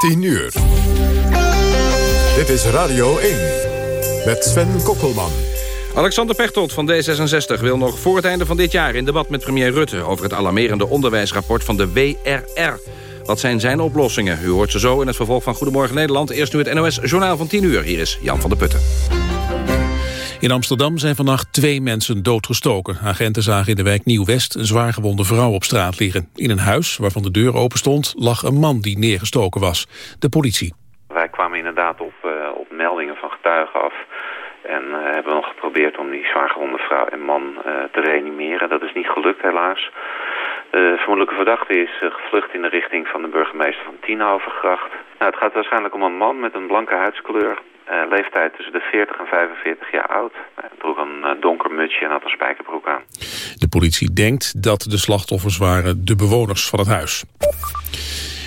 10 uur. Dit is Radio 1 met Sven Kokkelman. Alexander Pechtold van D66 wil nog voor het einde van dit jaar... in debat met premier Rutte over het alarmerende onderwijsrapport van de WRR. Wat zijn zijn oplossingen? U hoort ze zo in het vervolg van Goedemorgen Nederland. Eerst nu het NOS-journaal van 10 uur. Hier is Jan van der Putten. In Amsterdam zijn vannacht twee mensen doodgestoken. Agenten zagen in de wijk Nieuw-West een zwaargewonde vrouw op straat liggen. In een huis waarvan de deur open stond lag een man die neergestoken was. De politie. Wij kwamen inderdaad op, uh, op meldingen van getuigen af. En uh, hebben nog geprobeerd om die zwaargewonde vrouw en man uh, te reanimeren. Dat is niet gelukt helaas. De vermoedelijke verdachte is gevlucht in de richting van de burgemeester van Tienhovengracht. Nou, het gaat waarschijnlijk om een man met een blanke huidskleur. Uh, leeftijd tussen de 40 en 45 jaar oud. Hij droeg een uh, donker mutsje en had een spijkerbroek aan. De politie denkt dat de slachtoffers waren de bewoners van het huis.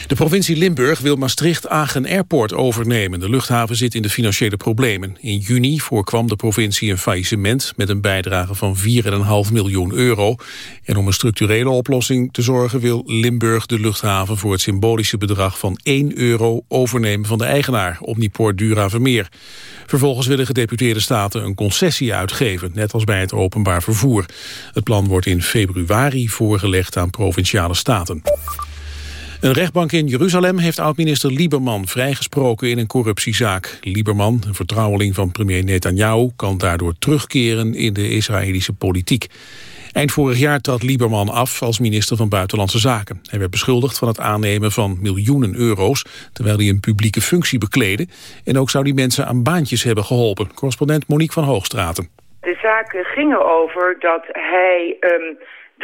De provincie Limburg wil Maastricht-Agen Airport overnemen. De luchthaven zit in de financiële problemen. In juni voorkwam de provincie een faillissement met een bijdrage van 4,5 miljoen euro. En om een structurele oplossing te zorgen wil Limburg de luchthaven voor het symbolische bedrag van 1 euro overnemen van de eigenaar, Omniport Duravermeer. Vervolgens willen gedeputeerde staten een concessie uitgeven, net als bij het openbaar vervoer. Het plan wordt in februari voorgelegd aan provinciale staten. Een rechtbank in Jeruzalem heeft oud-minister Lieberman vrijgesproken in een corruptiezaak. Lieberman, een vertrouweling van premier Netanyahu, kan daardoor terugkeren in de Israëlische politiek. Eind vorig jaar trad Lieberman af als minister van Buitenlandse Zaken. Hij werd beschuldigd van het aannemen van miljoenen euro's... terwijl hij een publieke functie bekleedde. En ook zou die mensen aan baantjes hebben geholpen. Correspondent Monique van Hoogstraten. De zaken gingen over dat hij... Um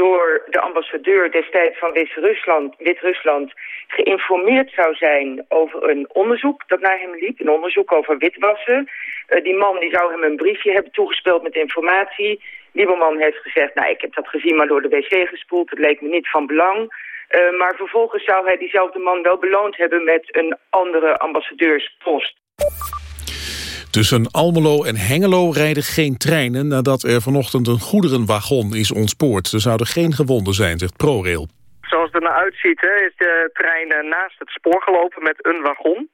door de ambassadeur destijds van Wit-Rusland Wit geïnformeerd zou zijn over een onderzoek dat naar hem liep. Een onderzoek over witwassen. Uh, die man die zou hem een briefje hebben toegespeeld met informatie. Lieberman heeft gezegd, nou ik heb dat gezien maar door de wc gespoeld. Het leek me niet van belang. Uh, maar vervolgens zou hij diezelfde man wel beloond hebben met een andere ambassadeurspost. Tussen Almelo en Hengelo rijden geen treinen nadat er vanochtend een goederenwagon is ontspoord. Er zouden geen gewonden zijn, zegt ProRail. Zoals het er nou uitziet is de trein naast het spoor gelopen met een wagon.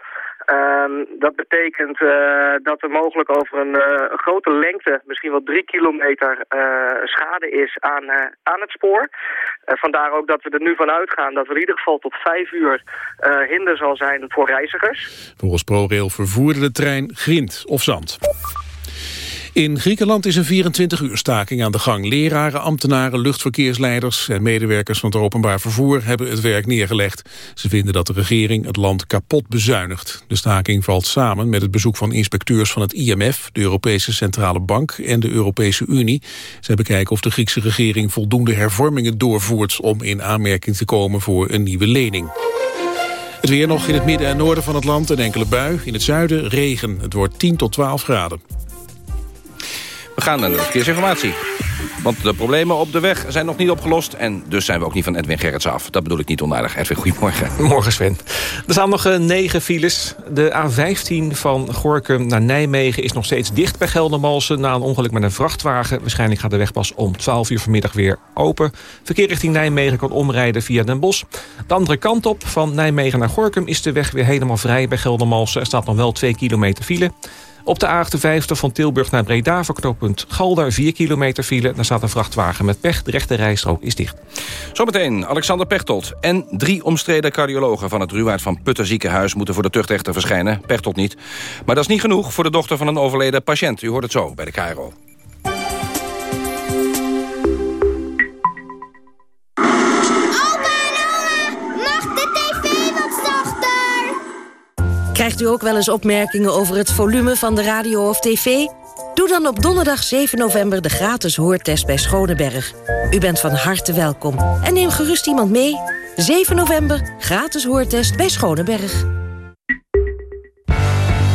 Uh, dat betekent uh, dat er mogelijk over een, uh, een, grote lengte, misschien wel drie kilometer, uh, schade is aan, aan het spoor. vandaar ook dat we er nu van uitgaan dat er in ieder geval tot vijf uur hinder zal zijn voor reizigers. Volgens ProRail vervoerde de trein grind of zand. In Griekenland is een 24-uur staking aan de gang. Leraren, ambtenaren, luchtverkeersleiders en medewerkers van het openbaar vervoer hebben het werk neergelegd. Ze vinden dat de regering het land kapot bezuinigt. De staking valt samen met het bezoek van inspecteurs van het IMF, de Europese Centrale Bank en de Europese Unie. Zij bekijken of de Griekse regering voldoende hervormingen doorvoert om in aanmerking te komen voor een nieuwe lening. Het weer nog in het midden en noorden van het land, een enkele bui. In het zuiden regen. Het wordt 10 tot 12 graden. We gaan naar de verkeersinformatie. Want de problemen op de weg zijn nog niet opgelost... en dus zijn we ook niet van Edwin Gerrits af. Dat bedoel ik niet onaardig. Edwin, goedemorgen. Morgen, Sven. Er staan nog uh, negen files. De A15 van Gorkum naar Nijmegen is nog steeds dicht bij Geldermalsen... na een ongeluk met een vrachtwagen. Waarschijnlijk gaat de weg pas om 12 uur vanmiddag weer open. Verkeer richting Nijmegen kan omrijden via Den Bosch. De andere kant op, van Nijmegen naar Gorkum... is de weg weer helemaal vrij bij Geldermalsen. Er staat nog wel 2 kilometer file... Op de A58 van Tilburg naar Breda voor knooppunt Galder 4 kilometer file. Daar staat een vrachtwagen met pech. De rechte rijstrook is dicht. Zometeen Alexander Pechtold en drie omstreden cardiologen... van het Ruwaard van Putten ziekenhuis moeten voor de tuchtrechter verschijnen. Pechtold niet. Maar dat is niet genoeg voor de dochter van een overleden patiënt. U hoort het zo bij de KRO. Krijgt u ook wel eens opmerkingen over het volume van de radio of tv? Doe dan op donderdag 7 november de gratis hoortest bij Schoneberg. U bent van harte welkom. En neem gerust iemand mee. 7 november, gratis hoortest bij Schoneberg.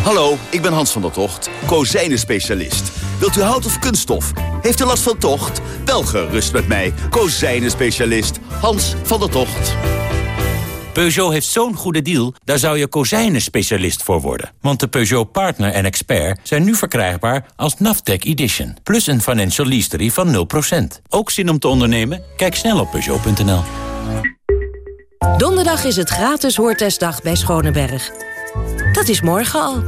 Hallo, ik ben Hans van der Tocht, kozijnen-specialist. Wilt u hout of kunststof? Heeft u last van tocht? Wel gerust met mij, kozijnen-specialist Hans van der Tocht. Peugeot heeft zo'n goede deal, daar zou je kozijnen-specialist voor worden. Want de Peugeot Partner en Expert zijn nu verkrijgbaar als Naftec Edition. Plus een financial leasery van 0%. Ook zin om te ondernemen? Kijk snel op Peugeot.nl. Donderdag is het gratis hoortestdag bij Schoneberg. Dat is morgen al.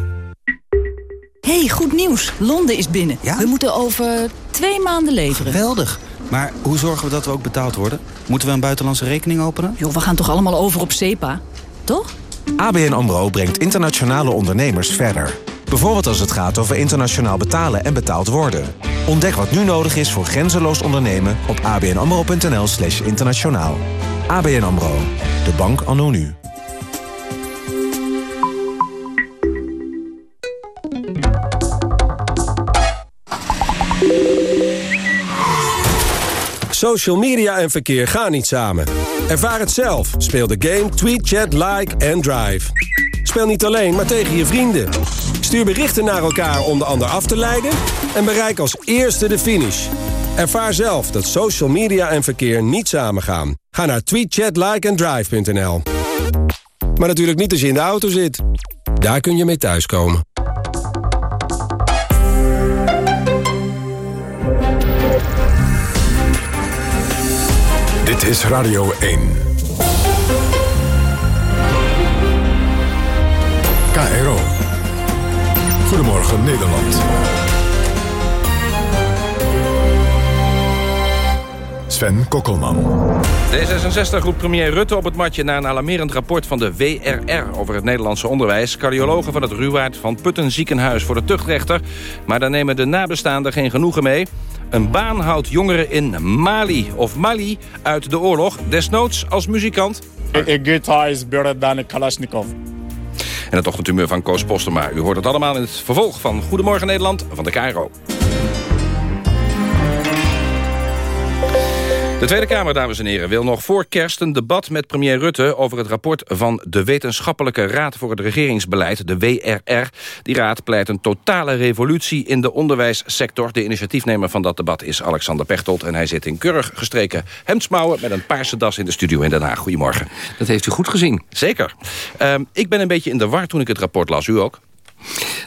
hey, goed nieuws. Londen is binnen. Ja? We moeten over twee maanden leveren. Geweldig. Maar hoe zorgen we dat we ook betaald worden? Moeten we een buitenlandse rekening openen? Joh, we gaan toch allemaal over op SEPA? Toch? ABN AMRO brengt internationale ondernemers verder. Bijvoorbeeld als het gaat over internationaal betalen en betaald worden. Ontdek wat nu nodig is voor grenzeloos ondernemen op abnamro.nl slash internationaal. ABN AMRO, de bank anno nu. Social media en verkeer gaan niet samen. Ervaar het zelf. Speel de game Tweet, Chat, Like en Drive. Speel niet alleen, maar tegen je vrienden. Stuur berichten naar elkaar om de ander af te leiden... en bereik als eerste de finish. Ervaar zelf dat social media en verkeer niet samen gaan. Ga naar tweetchatlikeanddrive.nl Maar natuurlijk niet als je in de auto zit. Daar kun je mee thuiskomen. Dit is Radio 1. KRO. Goedemorgen Nederland. Sven Kokkelman. D66 roept premier Rutte op het matje na een alarmerend rapport van de WRR over het Nederlandse onderwijs. Cardiologen van het Ruwaard van Putten ziekenhuis voor de tuchtrechter. Maar daar nemen de nabestaanden geen genoegen mee. Een baan houdt jongeren in Mali of Mali uit de oorlog. Desnoods als muzikant. A guitar is better than a Kalashnikov. En het ochtendhumeur van Koos Postema. U hoort het allemaal in het vervolg van Goedemorgen Nederland van de KRO. De Tweede Kamer, dames en heren, wil nog voor kerst een debat met premier Rutte... over het rapport van de Wetenschappelijke Raad voor het Regeringsbeleid, de WRR. Die raad pleit een totale revolutie in de onderwijssector. De initiatiefnemer van dat debat is Alexander Pechtold... en hij zit in keurig gestreken hemdsmouwen met een paarse das in de studio in Den Haag. Goedemorgen. Dat heeft u goed gezien. Zeker. Uh, ik ben een beetje in de war toen ik het rapport las. U ook?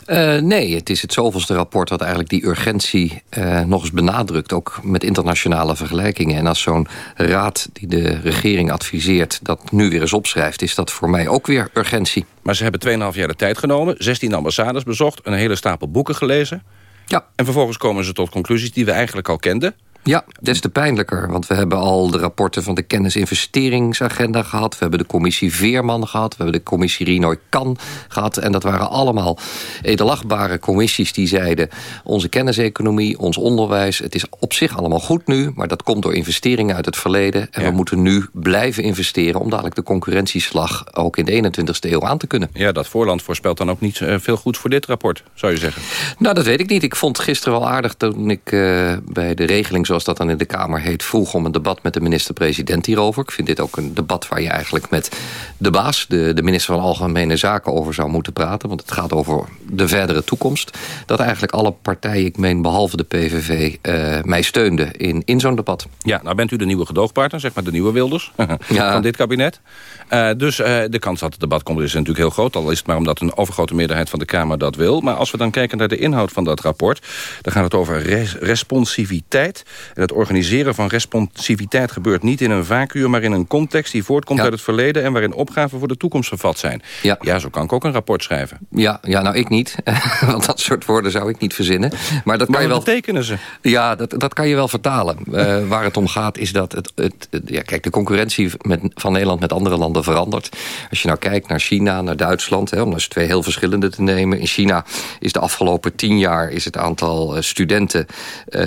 Uh, nee, het is het zoveelste rapport dat eigenlijk die urgentie uh, nog eens benadrukt. Ook met internationale vergelijkingen. En als zo'n raad die de regering adviseert dat nu weer eens opschrijft... is dat voor mij ook weer urgentie. Maar ze hebben 2,5 jaar de tijd genomen. 16 ambassades bezocht, een hele stapel boeken gelezen. Ja. En vervolgens komen ze tot conclusies die we eigenlijk al kenden. Ja, des te pijnlijker. Want we hebben al de rapporten van de kennisinvesteringsagenda gehad. We hebben de commissie Veerman gehad. We hebben de commissie Rinoy Kan gehad. En dat waren allemaal edelachtbare commissies die zeiden... onze kenniseconomie, ons onderwijs, het is op zich allemaal goed nu... maar dat komt door investeringen uit het verleden. En Ja. we moeten nu blijven investeren... om dadelijk de concurrentieslag ook in de 21ste eeuw aan te kunnen. Ja, dat voorland voorspelt dan ook niet eh, veel goed voor dit rapport, zou je zeggen. Nou, dat weet ik niet. Ik vond gisteren wel aardig toen ik eh, bij de regeling, zoals dat dan in de Kamer heet, vroeg om een debat met de minister-president hierover. Ik vind dit ook een debat waar je eigenlijk met de baas, de, de minister van Algemene Zaken, over zou moeten praten. Want het gaat over de verdere toekomst. Dat eigenlijk alle partijen, ik meen behalve de PVV, eh, mij steunden in, in zo'n debat. Ja, nou bent u de nieuwe gedoogpartner, zeg maar de nieuwe Wilders Ja. van dit kabinet. Eh, dus eh, de kans dat het debat komt is natuurlijk heel groot. Al is het maar omdat een overgrote meerderheid van de Kamer dat wil. Maar als we dan kijken naar de inhoud van dat rapport... dan gaat het over res- responsiviteit. En het organiseren van responsiviteit gebeurt niet in een vacuüm... maar in een context die voortkomt uit het verleden... en waarin opgaven voor de toekomst vervat zijn. Ja. zo kan ik ook een rapport schrijven. Ja, ja nou ik niet. Want dat soort woorden zou ik niet verzinnen. Maar dat kan je wel. wat betekenen ze? Ja, dat, dat kan je wel vertalen. Eh, waar het om gaat is dat het, het, het- ja, kijk, de concurrentie met, van Nederland met andere landen verandert. Als je nou kijkt naar China, naar Duitsland, hè, om dus twee heel verschillende te nemen. In China is de afgelopen tien jaar is het aantal eh, studenten eh,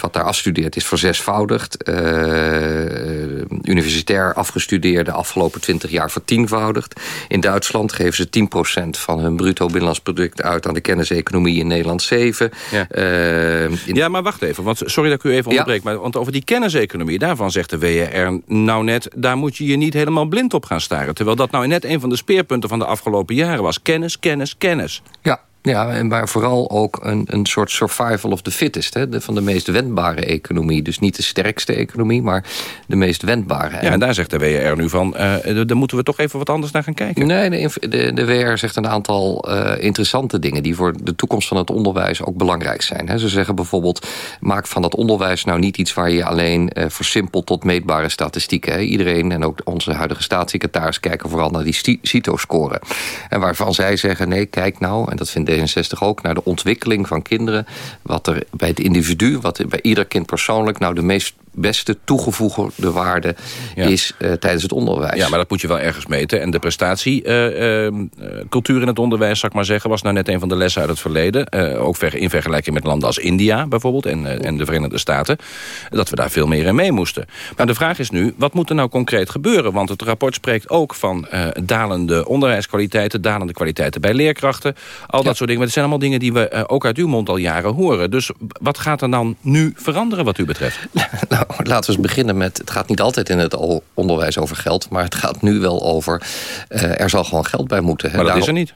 wat daar afstudeert is verzesvoudigd. Eh, universitair afgestudeerde afgelopen twintig jaar vertienvoudigd. In Duitsland geven ze 10% van hun bruto binnenlands product uit aan de kenniseconomie. In Nederland 7. Ja. Eh, in- Ja, maar wacht even, want sorry dat ik u even onderbreek... maar want over die kenniseconomie, daarvan zegt de WRR nou net... daar moet je je niet helemaal blind op gaan staren. Terwijl dat nou net een van de speerpunten van de afgelopen jaren was. Kennis, kennis, kennis. Ja, Ja, en maar vooral ook een, een soort survival of the fittest. Hè? De, van de meest wendbare economie. Dus niet de sterkste economie, maar de meest wendbare. Ja, en daar zegt de WR nu van... Uh, daar moeten we toch even wat anders naar gaan kijken. Nee, de, de, de WR zegt een aantal uh, interessante dingen... die voor de toekomst van het onderwijs ook belangrijk zijn. Hè? Ze zeggen bijvoorbeeld... maak van dat onderwijs nou niet iets waar je alleen uh, versimpelt... tot meetbare statistieken. Hè? Iedereen en ook onze huidige staatssecretaris... kijken vooral naar die CITO-scoren. En waarvan zij zeggen, nee, kijk nou... en dat vindt D66 ook, naar de ontwikkeling van kinderen. Wat er bij het individu, wat bij ieder kind persoonlijk... nou de meest beste toegevoegde waarde is uh, tijdens het onderwijs. Ja, maar dat moet je wel ergens meten. En de prestatiecultuur uh, uh, in het onderwijs, zal ik maar zeggen... was nou net een van de lessen uit het verleden. ook ver, in vergelijking met landen als India bijvoorbeeld... En, en de Verenigde Staten. Dat we daar veel meer in mee moesten. Maar de vraag is nu, wat moet er nou concreet gebeuren? Want het rapport spreekt ook van dalende onderwijskwaliteiten... dalende kwaliteiten bij leerkrachten. Al dat soort dingen. Maar het zijn allemaal dingen die we ook uit uw mond al jaren horen. Dus wat gaat er dan nu veranderen wat u betreft? Nou, laten we eens beginnen met... het gaat niet altijd in het onderwijs over geld... maar het gaat nu wel over... Uh, er zal gewoon geld bij moeten. Maar dat Daarom... is er niet.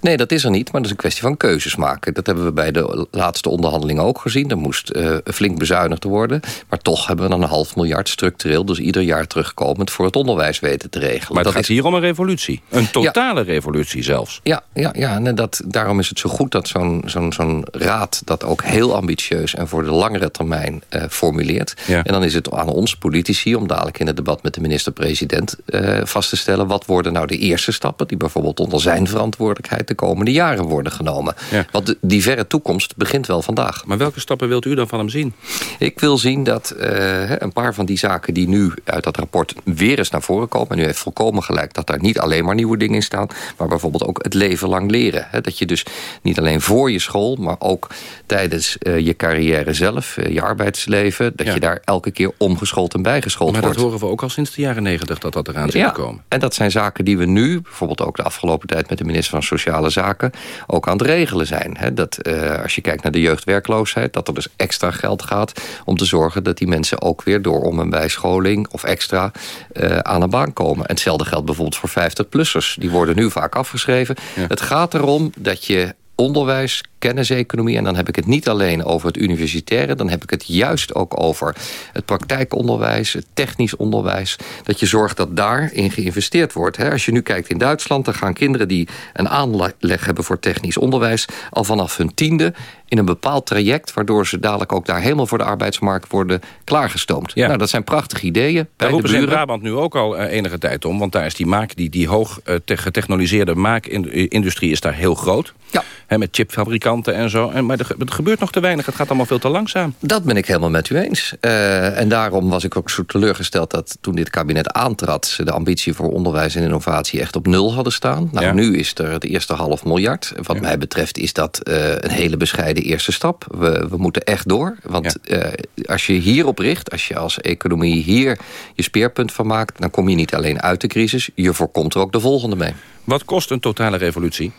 Nee, dat is er niet, maar dat is een kwestie van keuzes maken. Dat hebben we bij de laatste onderhandelingen ook gezien. Er moest uh, flink bezuinigd worden. Maar toch hebben we dan een half miljard structureel... dus ieder jaar terugkomend voor het onderwijs weten te regelen. Maar het dat gaat is... hier om een revolutie. Een totale ja. revolutie zelfs. Ja, ja, ja en dat, daarom is het zo goed dat zo'n zo'n zo'n raad... dat ook heel ambitieus en voor de langere termijn uh, formuleert. Ja. En dan is het aan ons politici om dadelijk in het debat met de minister-president uh, vast te stellen... wat worden nou de eerste stappen die bijvoorbeeld onder zijn verantwoordelijkheid de komende jaren worden genomen. Ja. Want die verre toekomst begint wel vandaag. Maar welke stappen wilt u dan van hem zien? Ik wil zien dat uh, een paar van die zaken die nu uit dat rapport weer eens naar voren komen... en u heeft volkomen gelijk dat daar niet alleen maar nieuwe dingen in staan... maar bijvoorbeeld ook het leven lang leren. Hè? Dat je dus niet alleen voor je school, maar ook tijdens uh, je carrière zelf... Uh, je arbeidsleven, dat ja. je daar elke keer omgeschoold en bijgeschoold maar wordt. Maar dat horen we ook al sinds de jaren negentig dat dat eraan zit ja. te komen. En dat zijn zaken die we nu, bijvoorbeeld ook de afgelopen tijd... met de minister van Sociale Zaken, ook aan het regelen zijn. Dat uh, als je kijkt naar de jeugdwerkloosheid... dat er dus extra geld gaat om te zorgen dat die mensen ook weer... door om- en bijscholing of extra uh, aan een baan komen. En hetzelfde geldt bijvoorbeeld voor 50-plussers. Die worden nu vaak afgeschreven. Ja. Het gaat erom dat je onderwijs, kenniseconomie... en dan heb ik het niet alleen over het universitaire... dan heb ik het juist ook over het praktijkonderwijs... het technisch onderwijs. Dat je zorgt dat daarin geïnvesteerd wordt. Als je nu kijkt in Duitsland... dan gaan kinderen die een aanleg hebben voor technisch onderwijs... al vanaf hun tiende in een bepaald traject... waardoor ze dadelijk ook daar helemaal voor de arbeidsmarkt worden klaargestoomd. Ja. Nou, dat zijn prachtige ideeën. Bij daar roepen de ze in Brabant nu ook al uh, enige tijd om. Want daar is die, maak, die, die hoog uh, getechnologiseerde maakindustrie is daar heel groot. Ja. He, met chipfabrikanten en zo. En, maar er, er, gebeurt nog te weinig. Het gaat allemaal veel te langzaam. Dat ben ik helemaal met u eens. Uh, en daarom was ik ook zo teleurgesteld dat toen dit kabinet aantrad... ze de ambitie voor onderwijs en innovatie echt op nul hadden staan. Nou, ja. nu is er het eerste half miljard. Wat ja. mij betreft is dat een hele bescheiden eerste stap. We, we moeten echt door. Want ja. uh, als je hierop richt, als je als economie hier je speerpunt van maakt... dan kom je niet alleen uit de crisis, je voorkomt er ook de volgende mee. Wat kost een totale revolutie?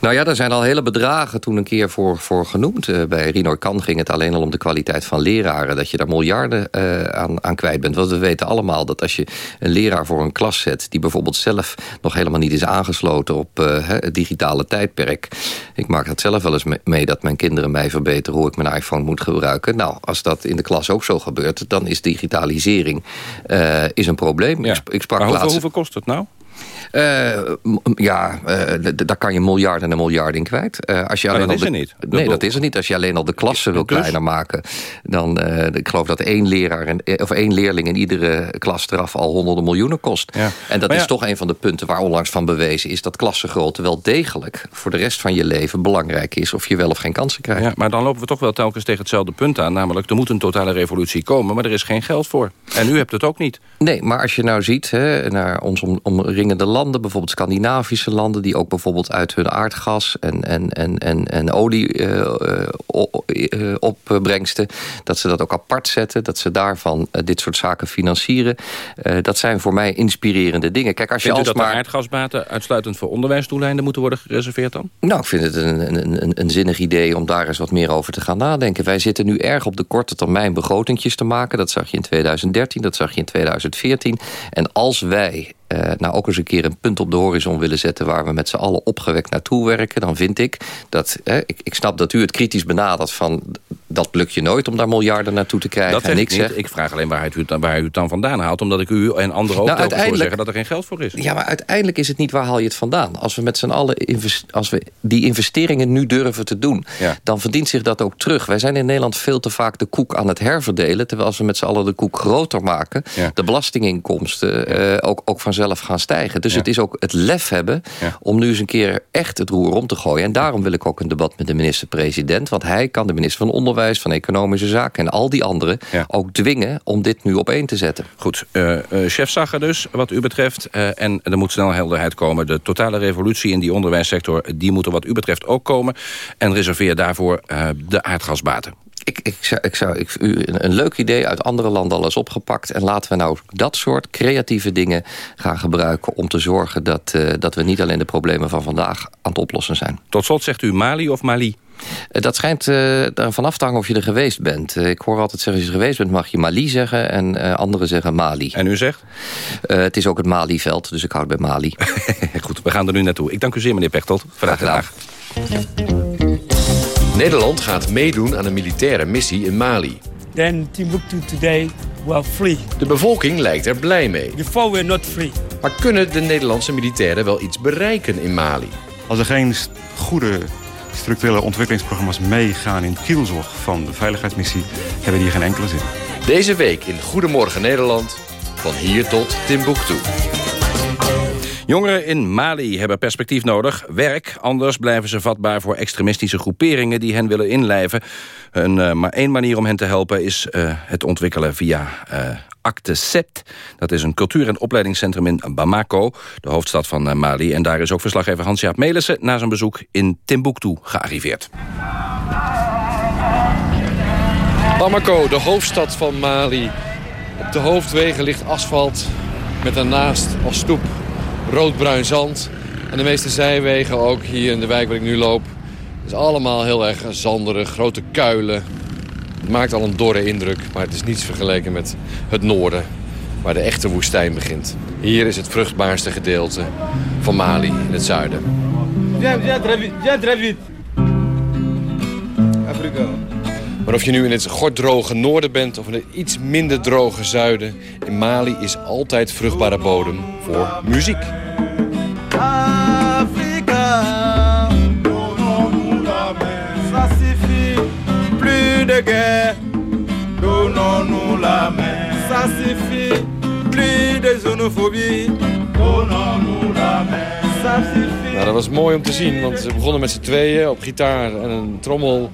Nou ja, daar zijn al hele bedragen toen een keer voor, voor genoemd. Uh, bij Rino Kan ging het alleen al om de kwaliteit van leraren. Dat je daar miljarden uh, aan, aan kwijt bent. Want we weten allemaal dat als je een leraar voor een klas zet... die bijvoorbeeld zelf nog helemaal niet is aangesloten op uh, het digitale tijdperk. Ik maak dat zelf wel eens mee dat mijn kinderen mij verbeteren... hoe ik mijn iPhone moet gebruiken. Nou, als dat in de klas ook zo gebeurt... dan is digitalisering is een probleem. Ja. Ik, ik sprak maar hoeveel, laatst... hoeveel kost het nou? Uh, ja, uh, daar kan je miljarden en een miljard in kwijt. Uh, als je maar alleen dat is de, er niet. Nee, dat is er niet. Als je alleen al de klassen wil dus? kleiner maken... dan, ik geloof dat één, leraar en, of één leerling in iedere klas eraf al honderden miljoenen kost. Ja. En dat maar is toch een van de punten waar onlangs van bewezen is... dat klassengrootte wel degelijk voor de rest van je leven belangrijk is... of je wel of geen kansen krijgt. Ja, maar dan lopen we toch wel telkens tegen hetzelfde punt aan. Namelijk, er moet een totale revolutie komen, maar er is geen geld voor. En u hebt het ook niet. Nee, maar als je nou ziet hè, naar ons om, omringende landen... bijvoorbeeld Scandinavische landen... die ook bijvoorbeeld uit hun aardgas en, en, en, en, en olie uh, uh, opbrengsten... dat ze dat ook apart zetten, dat ze daarvan uh, dit soort zaken financieren. dat zijn voor mij inspirerende dingen. Kijk, als Vindt je u dat de aardgasbaten uitsluitend voor onderwijsdoeleinden moeten worden gereserveerd dan? Nou, ik vind het een, een, een, een zinnig idee om daar eens wat meer over te gaan nadenken. Wij zitten nu erg op de korte termijn begrotingjes te maken. Dat zag je in 2013, dat zag je in 2014. En als wij uh, nou ook eens een keer een punt op de horizon willen zetten... waar we met z'n allen opgewekt naartoe werken... dan vind ik dat... ik, ik snap dat u het kritisch benadert van... dat lukt je nooit om daar miljarden naartoe te krijgen. Dat en ik zeg, Ik vraag alleen waar u, het, waar u het dan vandaan haalt... omdat ik u en anderen ook nou, voor zeggen dat er geen geld voor is. Ja, maar uiteindelijk is het niet waar haal je het vandaan. Als we met z'n allen als we die investeringen nu durven te doen... dan verdient zich dat ook terug. Wij zijn in Nederland veel te vaak de koek aan het herverdelen... terwijl als we met z'n allen de koek groter maken... de belastinginkomsten uh, ook, ook vanzelf gaan stijgen. Dus het is ook het lef hebben om nu eens een keer echt het roer om te gooien. En daarom wil ik ook een debat met de minister-president. Want hij kan de minister van Onderwijs, van Economische Zaken... en al die anderen ook dwingen om dit nu op één te zetten. Goed, uh, chef dus, wat u betreft. en er moet snel helderheid komen. De totale revolutie in die onderwijssector... die moet er wat u betreft ook komen. En reserveer daarvoor de aardgasbaten ik, ik, zou, ik zou ik, u een, leuk idee uit andere landen al eens opgepakt. En laten we nou dat soort creatieve dingen gaan gebruiken... om te zorgen dat, uh, dat we niet alleen de problemen van vandaag aan het oplossen zijn. Tot slot zegt u Mali of Mali? Uh, dat schijnt uh, ervan af te hangen of je er geweest bent. ik hoor altijd zeggen, als je er geweest bent mag je Mali zeggen... en anderen zeggen Mali. En u zegt? het is ook het Mali-veld, dus ik houd bij Mali. Goed, we gaan er nu naartoe. Ik dank u zeer, meneer Pechtold. Vandaag graag. Nederland gaat meedoen aan een militaire missie in Mali. Then Timbuktu today were free. De bevolking lijkt er blij mee. Before we're not free. Maar kunnen de Nederlandse militairen wel iets bereiken in Mali? Als er geen goede structurele ontwikkelingsprogramma's meegaan in het kielzog van de veiligheidsmissie, hebben die geen enkele zin. Deze week in Goedemorgen Nederland, van hier tot Timbuktu. Jongeren in Mali hebben perspectief nodig. Werk, anders blijven ze vatbaar voor extremistische groeperingen... die hen willen inlijven. Een, uh, maar één manier om hen te helpen is uh, het ontwikkelen via uh, Acte Sept. Dat is een cultuur- en opleidingscentrum in Bamako, de hoofdstad van Mali. En daar is ook verslaggever Hans-Jaap Melissen... na zijn bezoek in Timbuktu gearriveerd. Bamako, de hoofdstad van Mali. Op de hoofdwegen ligt asfalt met daarnaast als stoep roodbruin zand. En de meeste zijwegen, ook hier in de wijk waar ik nu loop... is allemaal heel erg zanderig, grote kuilen. Het maakt al een dorre indruk, maar het is niets vergeleken met het noorden... waar de echte woestijn begint. Hier is het vruchtbaarste gedeelte van Mali in het zuiden. Maar of je nu in het gorddroge noorden bent of in het iets minder droge zuiden... in Mali is altijd vruchtbare bodem voor muziek. Xenophobie. Nou, dat was mooi om te zien, want ze begonnen met z'n tweeën op gitaar en een trommel...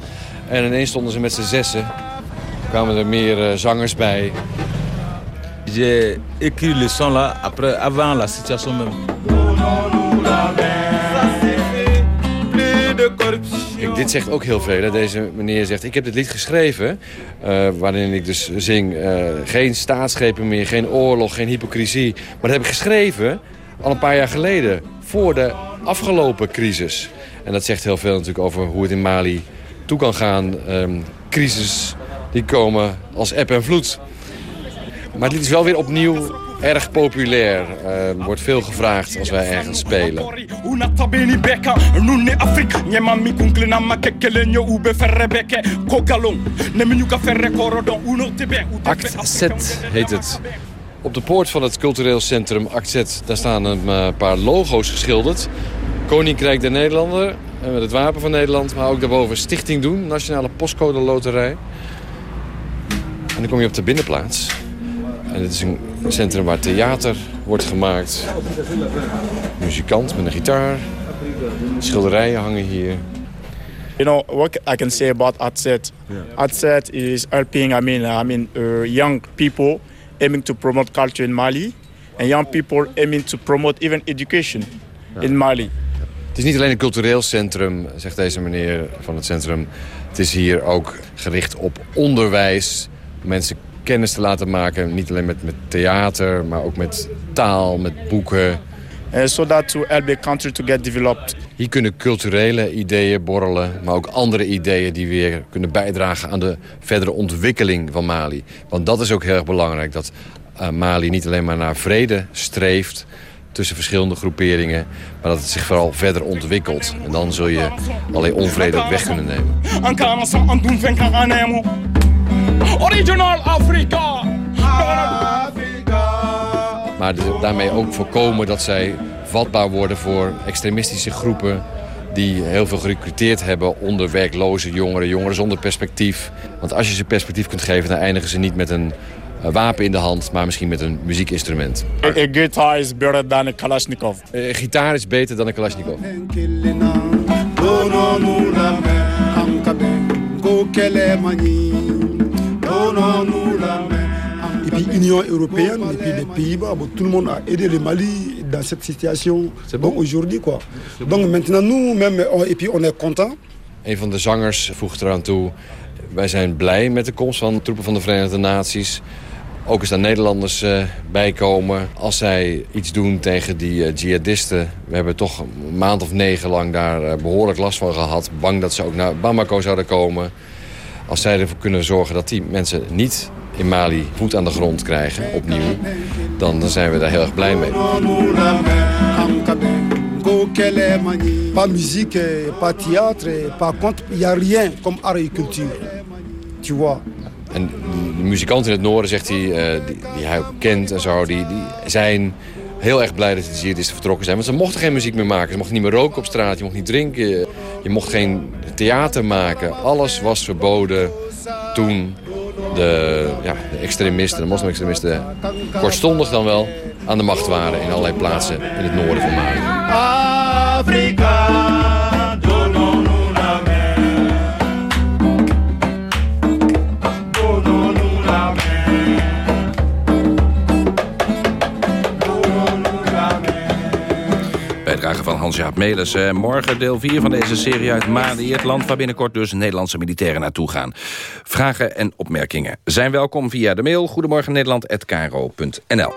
En ineens stonden ze met z'n zessen. Er kwamen er meer uh, zangers bij. J'ai écrit le son là après, avant la situation même. Dit zegt ook heel veel. Hè. Deze meneer zegt, ik heb dit lied geschreven... Uh, waarin ik dus zing... Uh, geen staatsgrepen meer, geen oorlog, geen hypocrisie. Maar dat heb ik geschreven al een paar jaar geleden. Voor de afgelopen crisis. En dat zegt heel veel natuurlijk over hoe het in Mali toe kan gaan. Um, crisis die komen als app en vloed. Maar dit is wel weer opnieuw erg populair. Uh, wordt veel gevraagd als wij ergens spelen. Act Set heet het. Op de poort van het cultureel centrum Actzet daar staan een uh, paar logo's geschilderd. Koninkrijk der Nederlander, eh, met het wapen van Nederland. Maar ook daarboven Stichting Doen, Nationale Postcode Loterij. En dan kom je op de binnenplaats. En dit is een centrum waar theater wordt gemaakt. Muzikant met een gitaar. Schilderijen hangen hier. You know what I can say about ATSET. ATSET is helping I mean I mean uh, young people aiming to promote culture in Mali and young people aiming to promote even education in Mali. Het is niet alleen een cultureel centrum, zegt deze meneer van het centrum. Het is hier ook gericht op onderwijs. Mensen kennis te laten maken. Niet alleen met, met theater, maar ook met taal, met boeken. Uh, so that to help the country to get developed. Hier kunnen culturele ideeën borrelen, maar ook andere ideeën die weer kunnen bijdragen aan de verdere ontwikkeling van Mali. Want dat is ook heel erg belangrijk, dat eh, Mali niet alleen maar naar vrede streeft tussen verschillende groeperingen, maar dat het zich vooral verder ontwikkelt. En dan zul je allerlei onvrede ook weg kunnen nemen. Original Afrika! Maar daarmee ook voorkomen dat zij vatbaar worden voor extremistische groepen die heel veel gerecruiteerd hebben onder werkloze jongeren, jongeren zonder perspectief. Want als je ze perspectief kunt geven, dan eindigen ze niet met een eh, wapen in de hand, maar misschien met een muziekinstrument. A guitar is better than a Kalashnikov. Een gitaar is beter dan een Kalashnikov. Et puis Union européenne, et puis les Pays-Bas, bon, tout le monde a aidé le Mali dans cette situation. Donc aujourd'hui quoi. Donc maintenant nous même, on- et puis on est content. Een van de zangers voegt eraan toe... wij zijn blij met de komst van troepen van de Verenigde Naties. Ook als daar Nederlanders eh, bij komen. Als zij iets doen tegen die eh, jihadisten... we hebben toch een maand of negen lang daar eh, behoorlijk last van gehad. Bang dat ze ook naar Bamako zouden komen. Als zij ervoor kunnen zorgen dat die mensen niet in Mali voet aan de grond krijgen, opnieuw... dan, zijn we daar heel erg blij mee. Pas eh, pas théâtre, eh, pas conte, il n'y a rien comme art et culture. Tu vois. En de muzikanten in het noorden, zegt hij, eh, die, die hij ook kent en zo... die, die zijn heel erg blij dat de jihadisten vertrokken zijn. Want ze mochten geen muziek meer maken. Ze mochten niet meer roken op straat, je mocht niet drinken. Je mocht geen theater maken. Alles was verboden toen de, ja, de extremisten, de moslim-extremisten... kortstondig dan wel aan de macht waren in allerlei plaatsen in het noorden van Mali. Hans-Jaap. Eh, morgen deel 4 van deze serie uit Mali. Het land waar binnenkort dus Nederlandse militairen naartoe gaan. Vragen en opmerkingen zijn welkom via de mail. Goedemorgen Nederland@kro.nl.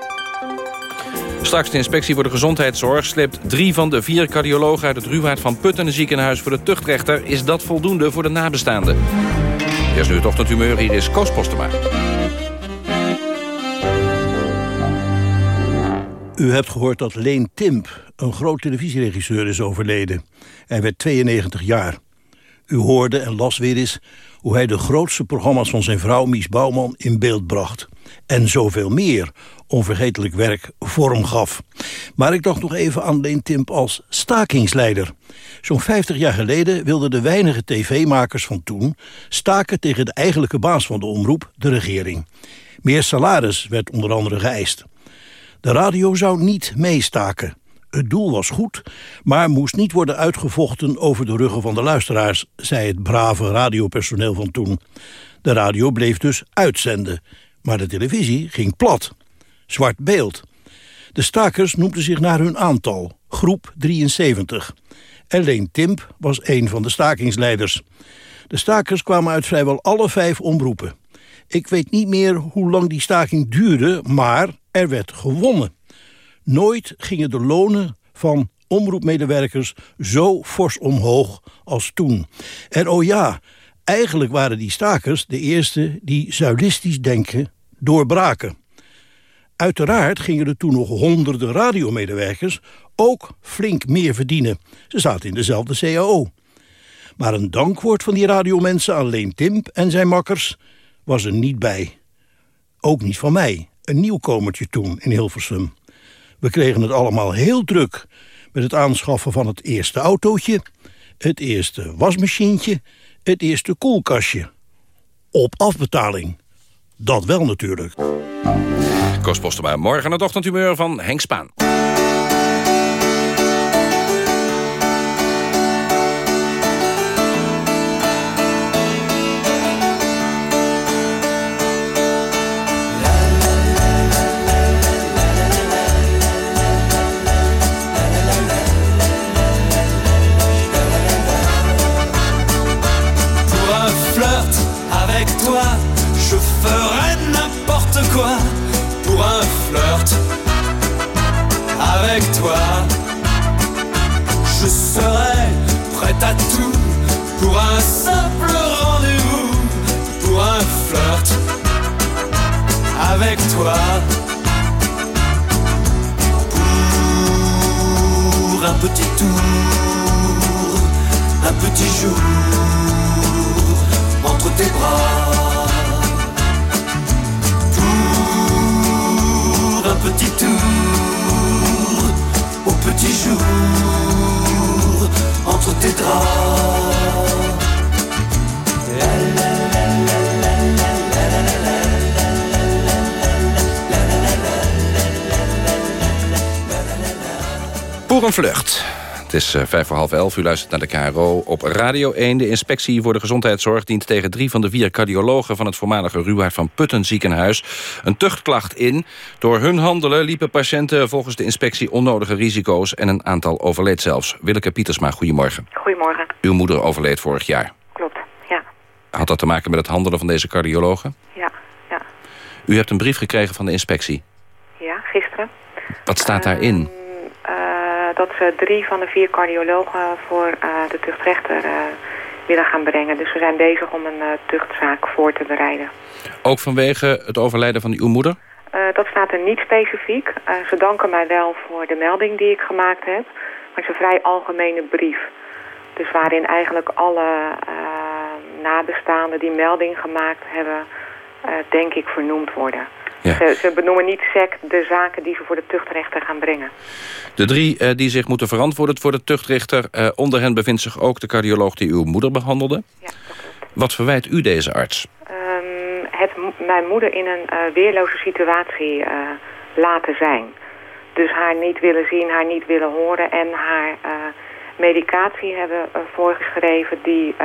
Straks de inspectie voor de gezondheidszorg sleept drie van de vier cardiologen uit het Ruwaard van Putten ziekenhuis voor de tuchtrechter. Is dat voldoende voor de nabestaanden? Eerst nu het ochtendhumeur, hier is Koos Postema. U hebt gehoord dat Leen Timp, een groot televisieregisseur, is overleden. Hij werd 92 jaar. U hoorde en las weer eens hoe hij de grootste programma's van zijn vrouw Mies Bouwman in beeld bracht. En zoveel meer onvergetelijk werk vorm gaf. Maar ik dacht nog even aan Leen Timp als stakingsleider. Zo'n 50 jaar geleden wilden de weinige tv-makers van toen... staken tegen de eigenlijke baas van de omroep, de regering. Meer salaris werd onder andere geëist. De radio zou niet meestaken. Het doel was goed, maar moest niet worden uitgevochten over de ruggen van de luisteraars, zei het brave radiopersoneel van toen. De radio bleef dus uitzenden, maar de televisie ging plat. Zwart beeld. De stakers noemden zich naar hun aantal, groep 73. Alleen Timp was een van de stakingsleiders. De stakers kwamen uit vrijwel alle vijf omroepen. Ik weet niet meer hoe lang die staking duurde, maar er werd gewonnen. Nooit gingen de lonen van omroepmedewerkers zo fors omhoog als toen. En oh ja, eigenlijk waren die stakers de eerste die zuilistisch denken doorbraken. Uiteraard gingen er toen nog honderden radiomedewerkers ook flink meer verdienen. Ze zaten in dezelfde CAO. Maar een dankwoord van die radiomensen aan Leen Timp en zijn makkers was er niet bij. Ook niet van mij, een nieuwkomertje toen in Hilversum. We kregen het allemaal heel druk met het aanschaffen van het eerste autootje, het eerste wasmachientje, het eerste koelkastje. Op afbetaling. Dat wel natuurlijk. Koos Postema, morgen het ochtendhumeur van Henk Spaan. pour un flirt avec toi. Je serai prête à tout pour un simple rendez-vous, pour un flirt avec toi. Pour un petit tour, un petit jour entre tes bras petit tour, au petit jour, entre tes draps. Voor een vlucht. Het is uh, vijf voor half elf. U luistert naar de KRO op Radio 1. De inspectie voor de gezondheidszorg dient tegen drie van de vier cardiologen... van het voormalige Ruwaard van Putten ziekenhuis een tuchtklacht in. Door hun handelen liepen patiënten volgens de inspectie onnodige risico's... en een aantal overleed zelfs. Willeke Pietersma, goedemorgen. Goedemorgen. Uw moeder overleed vorig jaar. Klopt, ja. Had dat te maken met het handelen van deze cardiologen? Ja, ja. U hebt een brief gekregen van de inspectie? Ja, gisteren. Wat staat daarin? Dat ze drie van de vier cardiologen voor uh, de tuchtrechter uh, willen gaan brengen. Dus we zijn bezig om een tuchtzaak voor te bereiden. Ook vanwege het overlijden van uw moeder? dat staat er niet specifiek. ze danken mij wel voor de melding die ik gemaakt heb. Maar het is een vrij algemene brief. Dus waarin eigenlijk alle nabestaanden die melding gemaakt hebben... denk ik vernoemd worden. Ja. Ze, ze, benoemen niet sec de zaken die ze voor de tuchtrechter gaan brengen. De drie uh, die zich moeten verantwoorden voor de tuchtrechter... Uh, onder hen bevindt zich ook de cardioloog die uw moeder behandelde. Ja, Wat verwijt u deze arts? Um, het mijn moeder in een uh, weerloze situatie laten zijn. Dus haar niet willen zien, haar niet willen horen... en haar medicatie hebben voorgeschreven die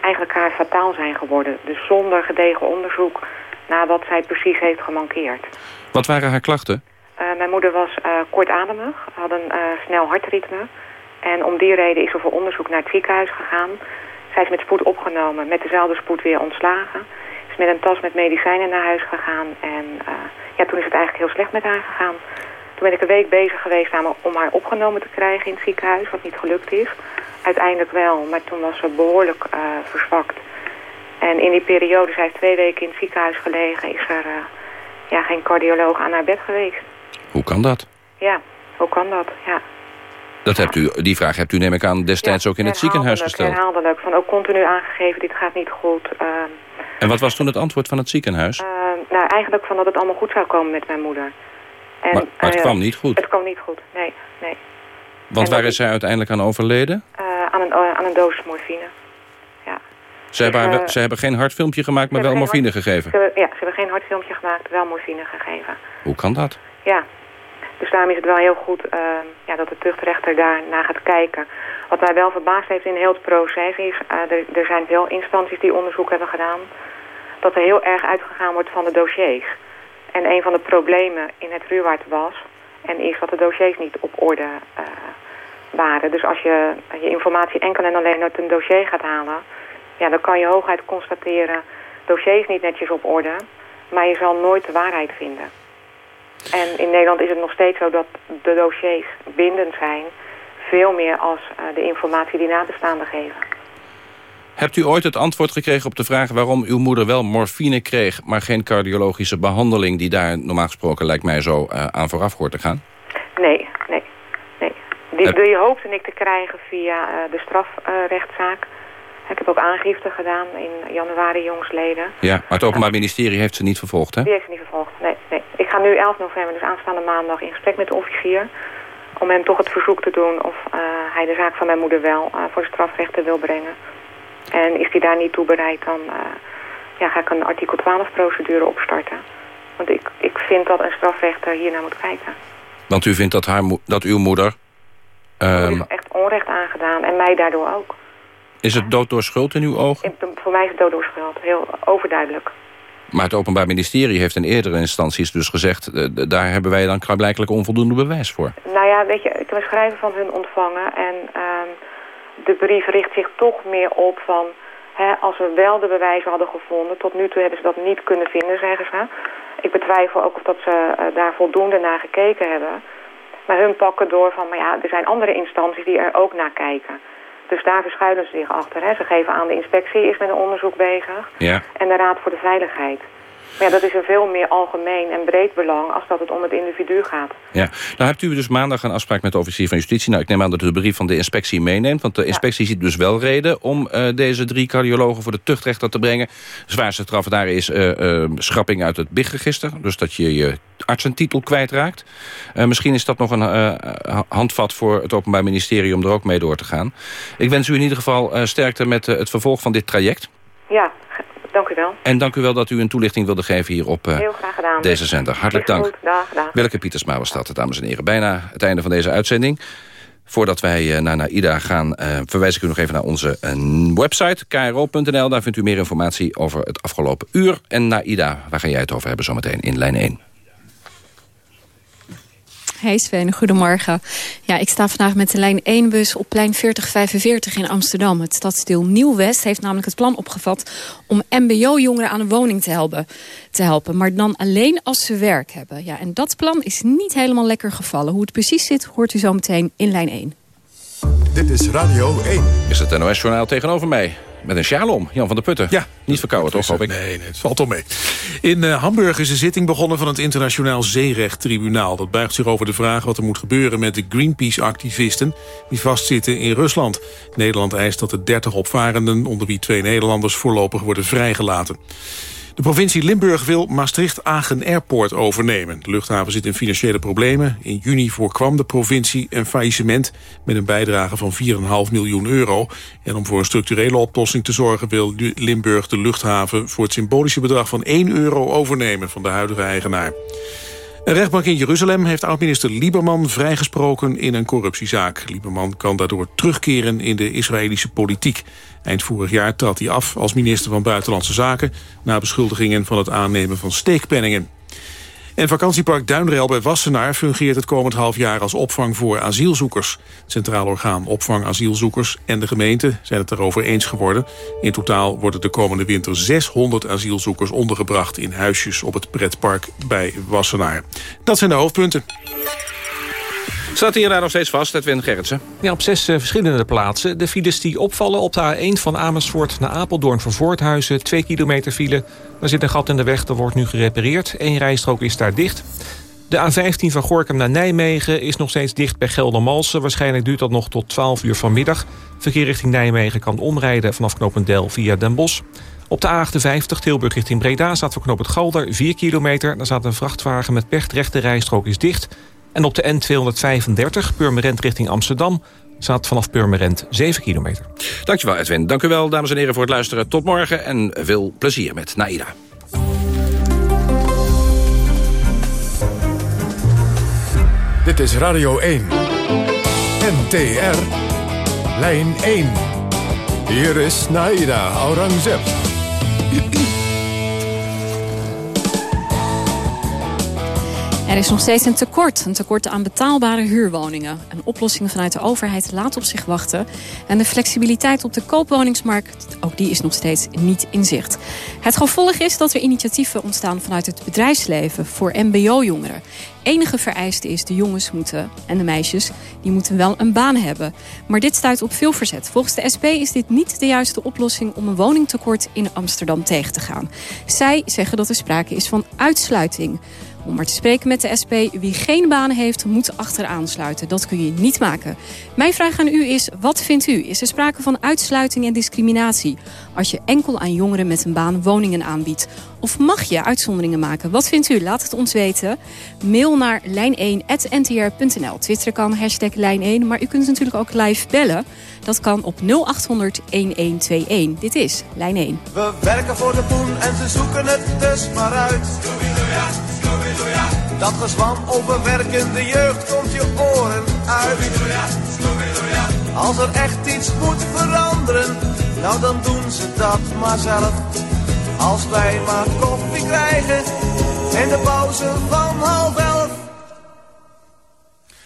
eigenlijk haar fataal zijn geworden. Dus zonder gedegen onderzoek naar wat zij precies heeft gemankeerd. Wat waren haar klachten? Uh, mijn moeder was uh, kortademig, had een uh, snel hartritme. En om die reden is er voor onderzoek naar het ziekenhuis gegaan. Zij is met spoed opgenomen, met dezelfde spoed weer ontslagen. Is met een tas met medicijnen naar huis gegaan. En ja, toen is het eigenlijk heel slecht met haar gegaan. Toen ben ik een week bezig geweest om haar opgenomen te krijgen in het ziekenhuis, wat niet gelukt is. Uiteindelijk wel, maar toen was ze behoorlijk verzwakt. En in die periode, zij heeft twee weken in het ziekenhuis gelegen... is er uh, ja, geen cardioloog aan haar bed geweest. Hoe kan dat? Ja, hoe kan dat, ja. Dat hebt u, die vraag hebt u neem ik aan destijds ja, ook in het ziekenhuis gesteld. herhaaldelijk. Van ook continu aangegeven, dit gaat niet goed. Uh, en wat was toen het antwoord van het ziekenhuis? Uh, nou, eigenlijk van dat het allemaal goed zou komen met mijn moeder. En, maar, maar het kwam niet goed? Het kwam niet goed, nee. nee. Want en waar is zij uiteindelijk aan overleden? aan, een, aan een dosis morfine. Ze hebben, haar, uh, ze hebben geen hartfilmpje gemaakt, maar wel morfine gegeven? Ze, ja, ze hebben geen hartfilmpje gemaakt, wel morfine gegeven. Hoe kan dat? Ja, dus daarom is het wel heel goed uh, ja, dat de tuchtrechter daarna gaat kijken. Wat mij wel verbaasd heeft in heel het proces is... Uh, er, er zijn veel instanties die onderzoek hebben gedaan... dat er heel erg uitgegaan wordt van de dossiers. En een van de problemen in het Ruwaard was... en is dat de dossiers niet op orde uh, waren. Dus als je je informatie enkel en alleen uit een dossier gaat halen ja, dan kan je hooguit constateren... dossier is niet netjes op orde, maar je zal nooit de waarheid vinden. En in Nederland is het nog steeds zo dat de dossiers bindend zijn... veel meer als uh, de informatie die nabestaanden geven. Hebt u ooit het antwoord gekregen op de vraag waarom uw moeder wel morfine kreeg... maar geen cardiologische behandeling die daar normaal gesproken lijkt mij zo uh, aan vooraf hoort te gaan? Nee, nee, nee. Die, die hoopte ik te krijgen via uh, de strafrechtszaak... Ik heb ook aangifte gedaan in januari jongsleden. Ja, maar het Openbaar Ministerie heeft ze niet vervolgd, hè? Die heeft ze niet vervolgd, nee. nee. Ik ga nu 11 november, dus aanstaande maandag, in gesprek met de officier... om hem toch het verzoek te doen of uh, hij de zaak van mijn moeder wel uh, voor de strafrechter wil brengen. En is hij daar niet toe bereid, dan uh, ja, ga ik een artikel 12-procedure opstarten. Want ik, ik vind dat een strafrechter hier naar moet kijken. Want u vindt dat, haar dat uw moeder... Um... is echt onrecht aangedaan en mij daardoor ook. Is het dood door schuld in uw ogen? Voor mij is het dood door schuld. Heel overduidelijk. Maar het Openbaar Ministerie heeft in eerdere instanties dus gezegd... Uh, daar hebben wij dan klaarblijkelijk onvoldoende bewijs voor. Nou ja, weet je, ik heb een schrijven van hun ontvangen... en uh, de brief richt zich toch meer op van... Hè, als we wel de bewijzen hadden gevonden... tot nu toe hebben ze dat niet kunnen vinden, zeggen ze. Ik betwijfel ook of dat ze uh, daar voldoende naar gekeken hebben. Maar hun pakken door van... maar ja, er zijn andere instanties die er ook naar kijken... Dus daar verschuilen ze zich achter. Hè. Ze geven aan de inspectie is met een onderzoek bezig. Ja. En de Raad voor de Veiligheid. Maar ja, dat is een veel meer algemeen en breed belang als dat het om het individu gaat. Ja, nou hebt u dus maandag een afspraak met de officier van justitie. Nou, ik neem aan dat u de brief van de inspectie meeneemt. Want de inspectie ziet dus wel reden om uh, deze drie cardiologen voor de tuchtrechter te brengen. Zwaarste straf daar is uh, uh, schrapping uit het BIG-register. Dus dat je je artsentitel kwijtraakt. misschien is dat nog een handvat voor het Openbaar Ministerie om er ook mee door te gaan. Ik wens u in ieder geval sterkte met het vervolg van dit traject. Ja, dank u wel. En dank u wel dat u een toelichting wilde geven hier op uh, deze zender. Hartelijk dank. Dag, dag. Willeke Pietersma was dat, dames en heren. Bijna het einde van deze uitzending. Voordat wij uh, naar Naida gaan, uh, verwijs ik u nog even naar onze website, kro.nl. Daar vindt u meer informatie over het afgelopen uur. En Naida, waar ga jij het over hebben zometeen in lijn 1? Hey Sven, goedemorgen. Ja, ik sta vandaag met de lijn 1-bus op plein 4045 in Amsterdam. Het stadsdeel Nieuw-West heeft namelijk het plan opgevat... om mbo-jongeren aan een woning te helpen, te helpen. Maar dan alleen als ze werk hebben. Ja, en dat plan is niet helemaal lekker gevallen. Hoe het precies zit, hoort u zo meteen in lijn 1. Dit is Radio 1. Is het NOS-journaal tegenover mij? Met een sjaal om, Jan van der Putten. Ja. Niet verkouden, toch, hoop ik? Nee, nee, het valt al mee. In uh, Hamburg is de zitting begonnen van het Internationaal Zeerechttribunaal. Dat buigt zich over de vraag wat er moet gebeuren met de Greenpeace-activisten... die vastzitten in Rusland. Nederland eist dat de 30 opvarenden, onder wie twee Nederlanders... voorlopig worden vrijgelaten. De provincie Limburg wil Maastricht-Agen Airport overnemen. De luchthaven zit in financiële problemen. In juni voorkwam de provincie een faillissement... met een bijdrage van 4,5 miljoen euro. En om voor een structurele oplossing te zorgen... wil Limburg de luchthaven voor het symbolische bedrag van 1 euro overnemen... van de huidige eigenaar. Een rechtbank in Jeruzalem heeft oud-minister Lieberman vrijgesproken in een corruptiezaak. Lieberman kan daardoor terugkeren in de Israëlische politiek. Eind vorig jaar trad hij af als minister van Buitenlandse Zaken... na beschuldigingen van het aannemen van steekpenningen. En vakantiepark Duinrel bij Wassenaar fungeert het komend half jaar als opvang voor asielzoekers. Het Centraal Orgaan Opvang Asielzoekers en de gemeente zijn het erover eens geworden. In totaal worden de komende winter 600 asielzoekers ondergebracht in huisjes op het pretpark bij Wassenaar. Dat zijn de hoofdpunten. Staat hier daar nog steeds vast, Edwin Gerritsen? Ja, op zes uh, verschillende plaatsen. De files die opvallen op de A1 van Amersfoort naar Apeldoorn voor Voorthuizen. Twee kilometer file. Daar zit een gat in de weg, dat wordt nu gerepareerd. Eén rijstrook is daar dicht. De A15 van Gorkum naar Nijmegen is nog steeds dicht bij Geldermalsen. Waarschijnlijk duurt dat nog tot 12 uur vanmiddag. Verkeer richting Nijmegen kan omrijden vanaf Knopendel via Den Bosch. Op de A58 Tilburg richting Breda staat voor Knoop het Galder 4 kilometer. Daar staat een vrachtwagen met pech. Rechte rijstrook is dicht. En op de N235 Purmerend richting Amsterdam staat vanaf Purmerend 7 kilometer. Dankjewel Edwin. Dank u wel dames en heren voor het luisteren. Tot morgen en veel plezier met Naida. Dit is Radio 1. NTR. Lijn 1. Hier is Naida Aurangzeb. Er is nog steeds een tekort. Een tekort aan betaalbare huurwoningen. Een oplossing vanuit de overheid laat op zich wachten. En de flexibiliteit op de koopwoningsmarkt, ook die is nog steeds niet in zicht. Het gevolg is dat er initiatieven ontstaan vanuit het bedrijfsleven voor mbo-jongeren. Enige vereiste is de jongens moeten en de meisjes die moeten wel een baan hebben. Maar dit stuit op veel verzet. Volgens de SP is dit niet de juiste oplossing om een woningtekort in Amsterdam tegen te gaan. Zij zeggen dat er sprake is van uitsluiting. Om maar te spreken met de SP, wie geen banen heeft, moet achteraan sluiten. Dat kun je niet maken. Mijn vraag aan u is, wat vindt u? Is er sprake van uitsluiting en discriminatie... als je enkel aan jongeren met een baan woningen aanbiedt? Of mag je uitzonderingen maken? Wat vindt u? Laat het ons weten. Mail naar lijn1.ntr.nl. Twitter kan hashtag lijn1, maar u kunt natuurlijk ook live bellen. Dat kan op 0800 1121. Dit is Lijn 1. We werken voor de poen en ze zoeken het dus maar uit. Dat gezwam over werkende jeugd komt je oren uit. Als er echt iets moet veranderen, nou dan doen ze dat maar zelf. Als wij maar koffie krijgen in de pauze van half elf.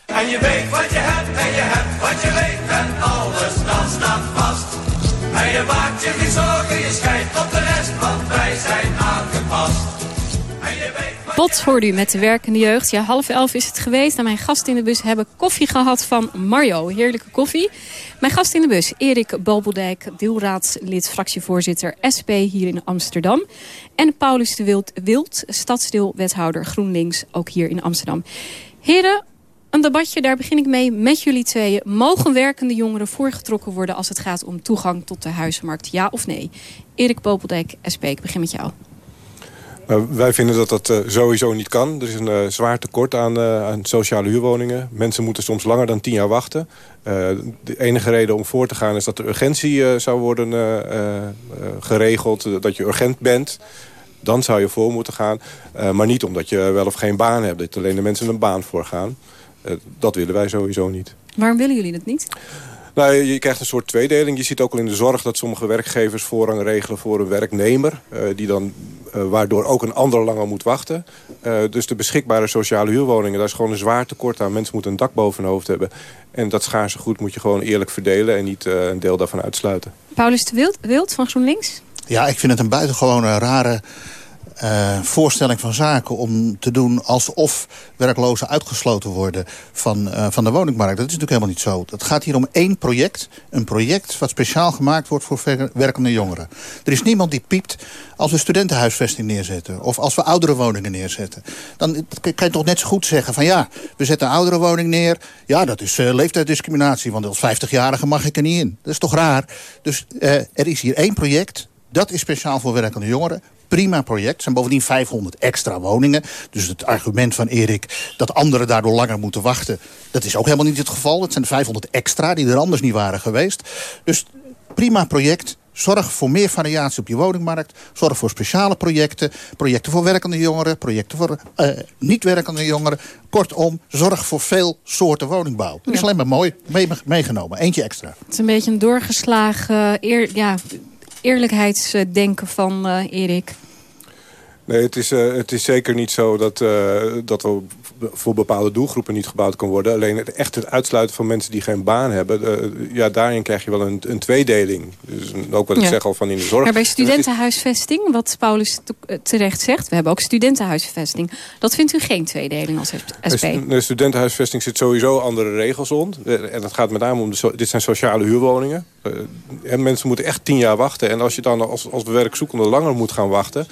En je weet wat je hebt en je hebt wat je weet en alles dat staat vast. En je maakt je geen zorgen, je schijnt op de rest, want wij zijn aangepast. En je weet Spot hoorde u met de werkende jeugd. Ja, half elf is het geweest. Mijn gasten in de bus hebben koffie gehad van Mario. Heerlijke koffie. Mijn gast in de bus, Erik Balbeldijk, deelraadslid, fractievoorzitter SP hier in Amsterdam. En Paulus de Wild, Wild stadsdeelwethouder GroenLinks, ook hier in Amsterdam. Heren, een debatje, daar begin ik mee met jullie tweeën. Mogen werkende jongeren voorgetrokken worden als het gaat om toegang tot de huizenmarkt? Ja of nee? Erik Balbeldijk, SP, ik begin met jou. Wij vinden dat dat uh, sowieso niet kan. Er is een uh, zwaar tekort aan, uh, aan, sociale huurwoningen. Mensen moeten soms langer dan tien jaar wachten. de enige reden om voor te gaan is dat de urgentie zou worden geregeld. dat je urgent bent. Dan zou je voor moeten gaan. maar niet omdat je wel of geen baan hebt. Dat alleen de mensen een baan voor gaan. dat willen wij sowieso niet. Waarom willen jullie dat niet? Nou, je krijgt een soort tweedeling. Je ziet ook al in de zorg dat sommige werkgevers voorrang regelen voor een werknemer. Uh, die dan, uh, waardoor ook een ander langer moet wachten. Uh, dus de beschikbare sociale huurwoningen, daar is gewoon een zwaar tekort aan. Mensen moeten een dak boven hun hoofd hebben. En dat schaarse goed moet je gewoon eerlijk verdelen en niet een deel daarvan uitsluiten. Paulus de Wild, Wild van GroenLinks? Ja, ik vind het een buitengewone rare uh, voorstelling van zaken om te doen alsof werklozen uitgesloten worden van, uh, van de woningmarkt. Dat is natuurlijk helemaal niet zo. Het gaat hier om één project. Een project wat speciaal gemaakt wordt voor werkende jongeren. Er is niemand die piept als we studentenhuisvesting neerzetten. Of als we oudere woningen neerzetten. Dan kan je toch net zo goed zeggen van ja, we zetten een oudere woning neer. Ja, dat is uh, leeftijdsdiscriminatie, want als 50-jarige mag ik er niet in. Dat is toch raar? Dus er is hier één project. Dat is speciaal voor werkende jongeren prima project. Er zijn bovendien 500 extra woningen. Dus het argument van Erik dat anderen daardoor langer moeten wachten... dat is ook helemaal niet het geval. Het zijn 500 extra die er anders niet waren geweest. Dus prima project. Zorg voor meer variatie op je woningmarkt. Zorg voor speciale projecten. Projecten voor werkende jongeren. Projecten voor uh, niet-werkende jongeren. Kortom, zorg voor veel soorten woningbouw. Dat is alleen maar mooi mee, meegenomen. Eentje extra. Het is een beetje een doorgeslagen... Eer, ja, eerlijkheidsdenken van uh, Erik? Nee, het is, uh, het is zeker niet zo dat, uh, dat er voor bepaalde doelgroepen niet gebouwd kan worden. Alleen het, echt het uitsluiten van mensen die geen baan hebben... Uh, ja, daarin krijg je wel een, een tweedeling. Dus ook wat ik ja. zeg al van in de zorg. Maar bij studentenhuisvesting, wat Paulus terecht zegt... we hebben ook studentenhuisvesting. Dat vindt u geen tweedeling als SP? De studentenhuisvesting zit sowieso andere regels om. En dat gaat met name om... De, dit zijn sociale huurwoningen. en mensen moeten echt tien jaar wachten. En als je dan als, als werkzoekende langer moet gaan wachten...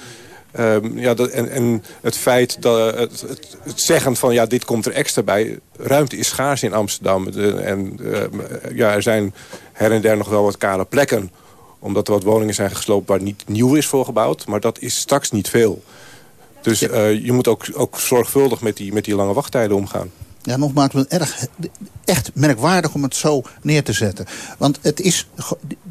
Um, ja, dat, en, en het feit dat het, het, het, zeggen van ja, dit komt er extra bij. Ruimte is schaars in Amsterdam. De, en uh, ja, er zijn her en der nog wel wat kale plekken. Omdat er wat woningen zijn gesloopt waar niet nieuw is voor gebouwd. Maar dat is straks niet veel. Dus uh, je moet ook, ook zorgvuldig met die, met die lange wachttijden omgaan. Ja, nogmaals, erg, echt merkwaardig om het zo neer te zetten. Want het is,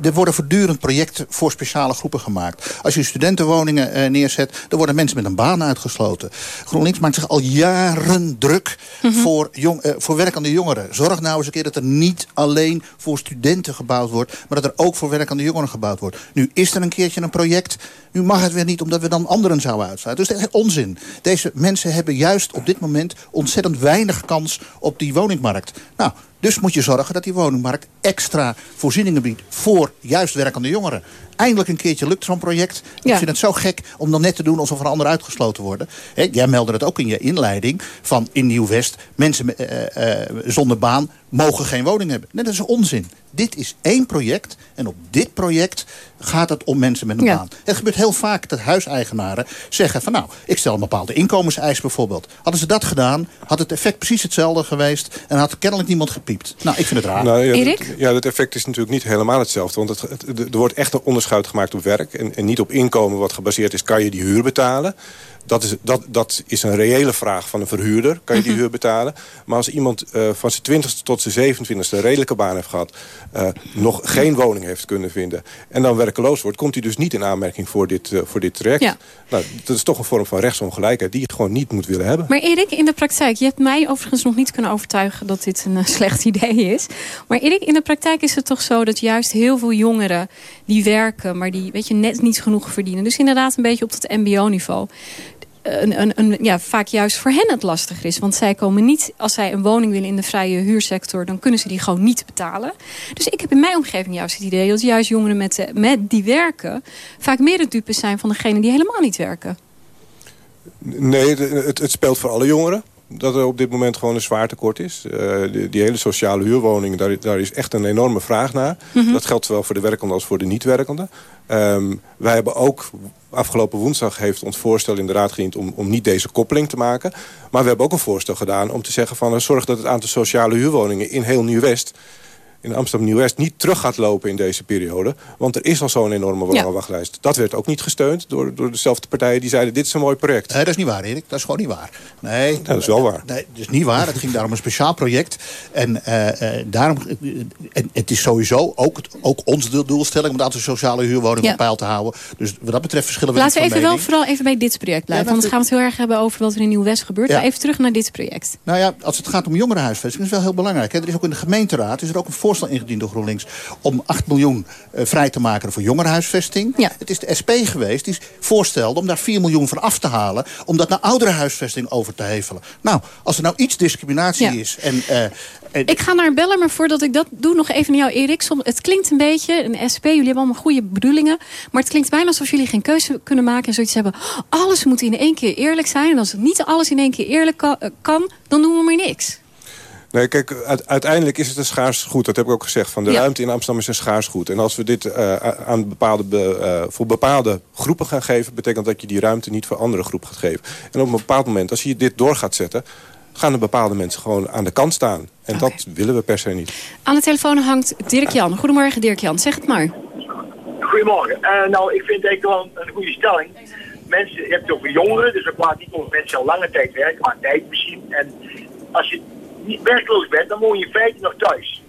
er worden voortdurend projecten voor speciale groepen gemaakt. Als je studentenwoningen eh, neerzet, dan worden mensen met een baan uitgesloten. GroenLinks maakt zich al jaren druk mm -hmm. voor, jong, eh, voor werkende jongeren. Zorg nou eens een keer dat er niet alleen voor studenten gebouwd wordt... maar dat er ook voor werkende jongeren gebouwd wordt. Nu is er een keertje een project. Nu mag het weer niet, omdat we dan anderen zouden uitsluiten. Dus dat is onzin. Deze mensen hebben juist op dit moment ontzettend weinig kans op die woningmarkt. Nou, dus moet je zorgen dat die woningmarkt extra voorzieningen biedt... voor juist werkende jongeren. Eindelijk een keertje lukt zo'n project. Ja. Ik vind het zo gek om dan net te doen alsof er anderen uitgesloten worden. He, jij meldde het ook in je inleiding van in Nieuw-West... mensen uh, uh, zonder baan mogen geen woning hebben. Nee, dat is onzin. Dit is één project en op dit project gaat het om mensen met een ja. baan. Het gebeurt heel vaak dat huiseigenaren zeggen van... nou, ik stel een bepaalde inkomenseis bijvoorbeeld. Hadden ze dat gedaan, had het effect precies hetzelfde geweest... en had kennelijk niemand gepiept. Nou, ik vind het raar. Nou, ja, Erik? Dat, ja, dat effect is natuurlijk niet helemaal hetzelfde. Want het, het, er wordt echt een onderscheid gemaakt op werk... En, en niet op inkomen wat gebaseerd is, kan je die huur betalen... Dat is, dat, dat is een reële vraag van een verhuurder. Kan je die huur betalen? Maar als iemand uh, van zijn 20ste tot zijn 27ste een redelijke baan heeft gehad... Uh, nog geen woning heeft kunnen vinden... en dan werkeloos wordt... komt hij dus niet in aanmerking voor dit, uh, voor dit traject. Ja. Nou, dat is toch een vorm van rechtsongelijkheid... die je gewoon niet moet willen hebben. Maar Erik, in de praktijk... je hebt mij overigens nog niet kunnen overtuigen... dat dit een slecht idee is. Maar Erik, in de praktijk is het toch zo... dat juist heel veel jongeren die werken... maar die weet je, net niet genoeg verdienen. Dus inderdaad een beetje op het mbo-niveau ja, vaak juist voor hen het lastiger is. Want zij komen niet, als zij een woning willen in de vrije huursector... dan kunnen ze die gewoon niet betalen. Dus ik heb in mijn omgeving juist het idee... dat juist jongeren met, met die werken... vaak meer de dupe zijn van degenen die helemaal niet werken. Nee, het, het speelt voor alle jongeren dat er op dit moment gewoon een zwaar tekort is. Uh, die, die, hele sociale huurwoningen, daar, daar, is echt een enorme vraag naar. Mhm. Dat geldt zowel voor de werkenden als voor de niet-werkenden. Um, wij hebben ook, afgelopen woensdag heeft ons voorstel in de raad gediend... Om, om niet deze koppeling te maken. Maar we hebben ook een voorstel gedaan om te zeggen van... Uh, zorg dat het aantal sociale huurwoningen in heel Nieuw-West in Amsterdam Nieuw-West niet terug gaat lopen in deze periode. Want er is al zo'n enorme woningwachtlijst. Dat werd ook niet gesteund door, door dezelfde partijen die zeiden... dit is een mooi project. Nee, dat is niet waar, Erik. Dat is gewoon niet waar. Nee, dat is wel waar. Nee, dat is niet waar. Het ging daarom een speciaal project. En uh, daarom... En het is sowieso ook, ook onze doelstelling... om het aantal sociale huurwoningen op peil te houden. Dus wat dat betreft verschillen we Laten we even wel vooral even bij dit project blijven. want dan gaan we het heel erg hebben over wat er in Nieuw-West gebeurt. Maar even terug naar dit project. Nou ja, als het gaat om jongerenhuisvesting... is wel heel belangrijk. Hè. Er is ook in de gemeenteraad is er ook een voorstel ingediend door GroenLinks... om 8 miljoen uh, vrij te maken voor jongerenhuisvesting. Ja. Het is de SP geweest die voorstelde om daar 4 miljoen van af te halen... om dat naar ouderenhuisvesting over te hevelen. Nou, als er nou iets discriminatie Ja. is... En, uh, Ik ga naar bellen, maar voordat ik dat doe, nog even naar jou, Erik. Het klinkt een beetje, een SP, jullie hebben allemaal goede bedoelingen. Maar het klinkt bijna alsof jullie geen keuze kunnen maken en zoiets hebben. Alles moet in één keer eerlijk zijn. En als het niet alles in één keer eerlijk eh, kan, dan doen we maar niks. Nee, kijk, uit- uiteindelijk is het een schaars goed. Dat heb ik ook gezegd. Van de Ja. ruimte in Amsterdam is een schaars goed. En als we dit eh, aan bepaalde be- eh, voor bepaalde groepen gaan geven... betekent dat je die ruimte niet voor andere groepen gaat geven. En op een bepaald moment, als je dit door gaat zetten... gaan er bepaalde mensen gewoon aan de kant staan. En dat willen we per se niet. Aan de telefoon hangt Dirk-Jan. Goedemorgen, Dirk-Jan. Zeg het maar. Goedemorgen. Eh, nou, ik vind het eigenlijk wel een, een goede stelling. Mensen, je hebt het over jongeren, dus dat praat niet over mensen die al lange tijd werken, maar tijd misschien. En als je niet werkloos bent, dan woon je in feite nog thuis.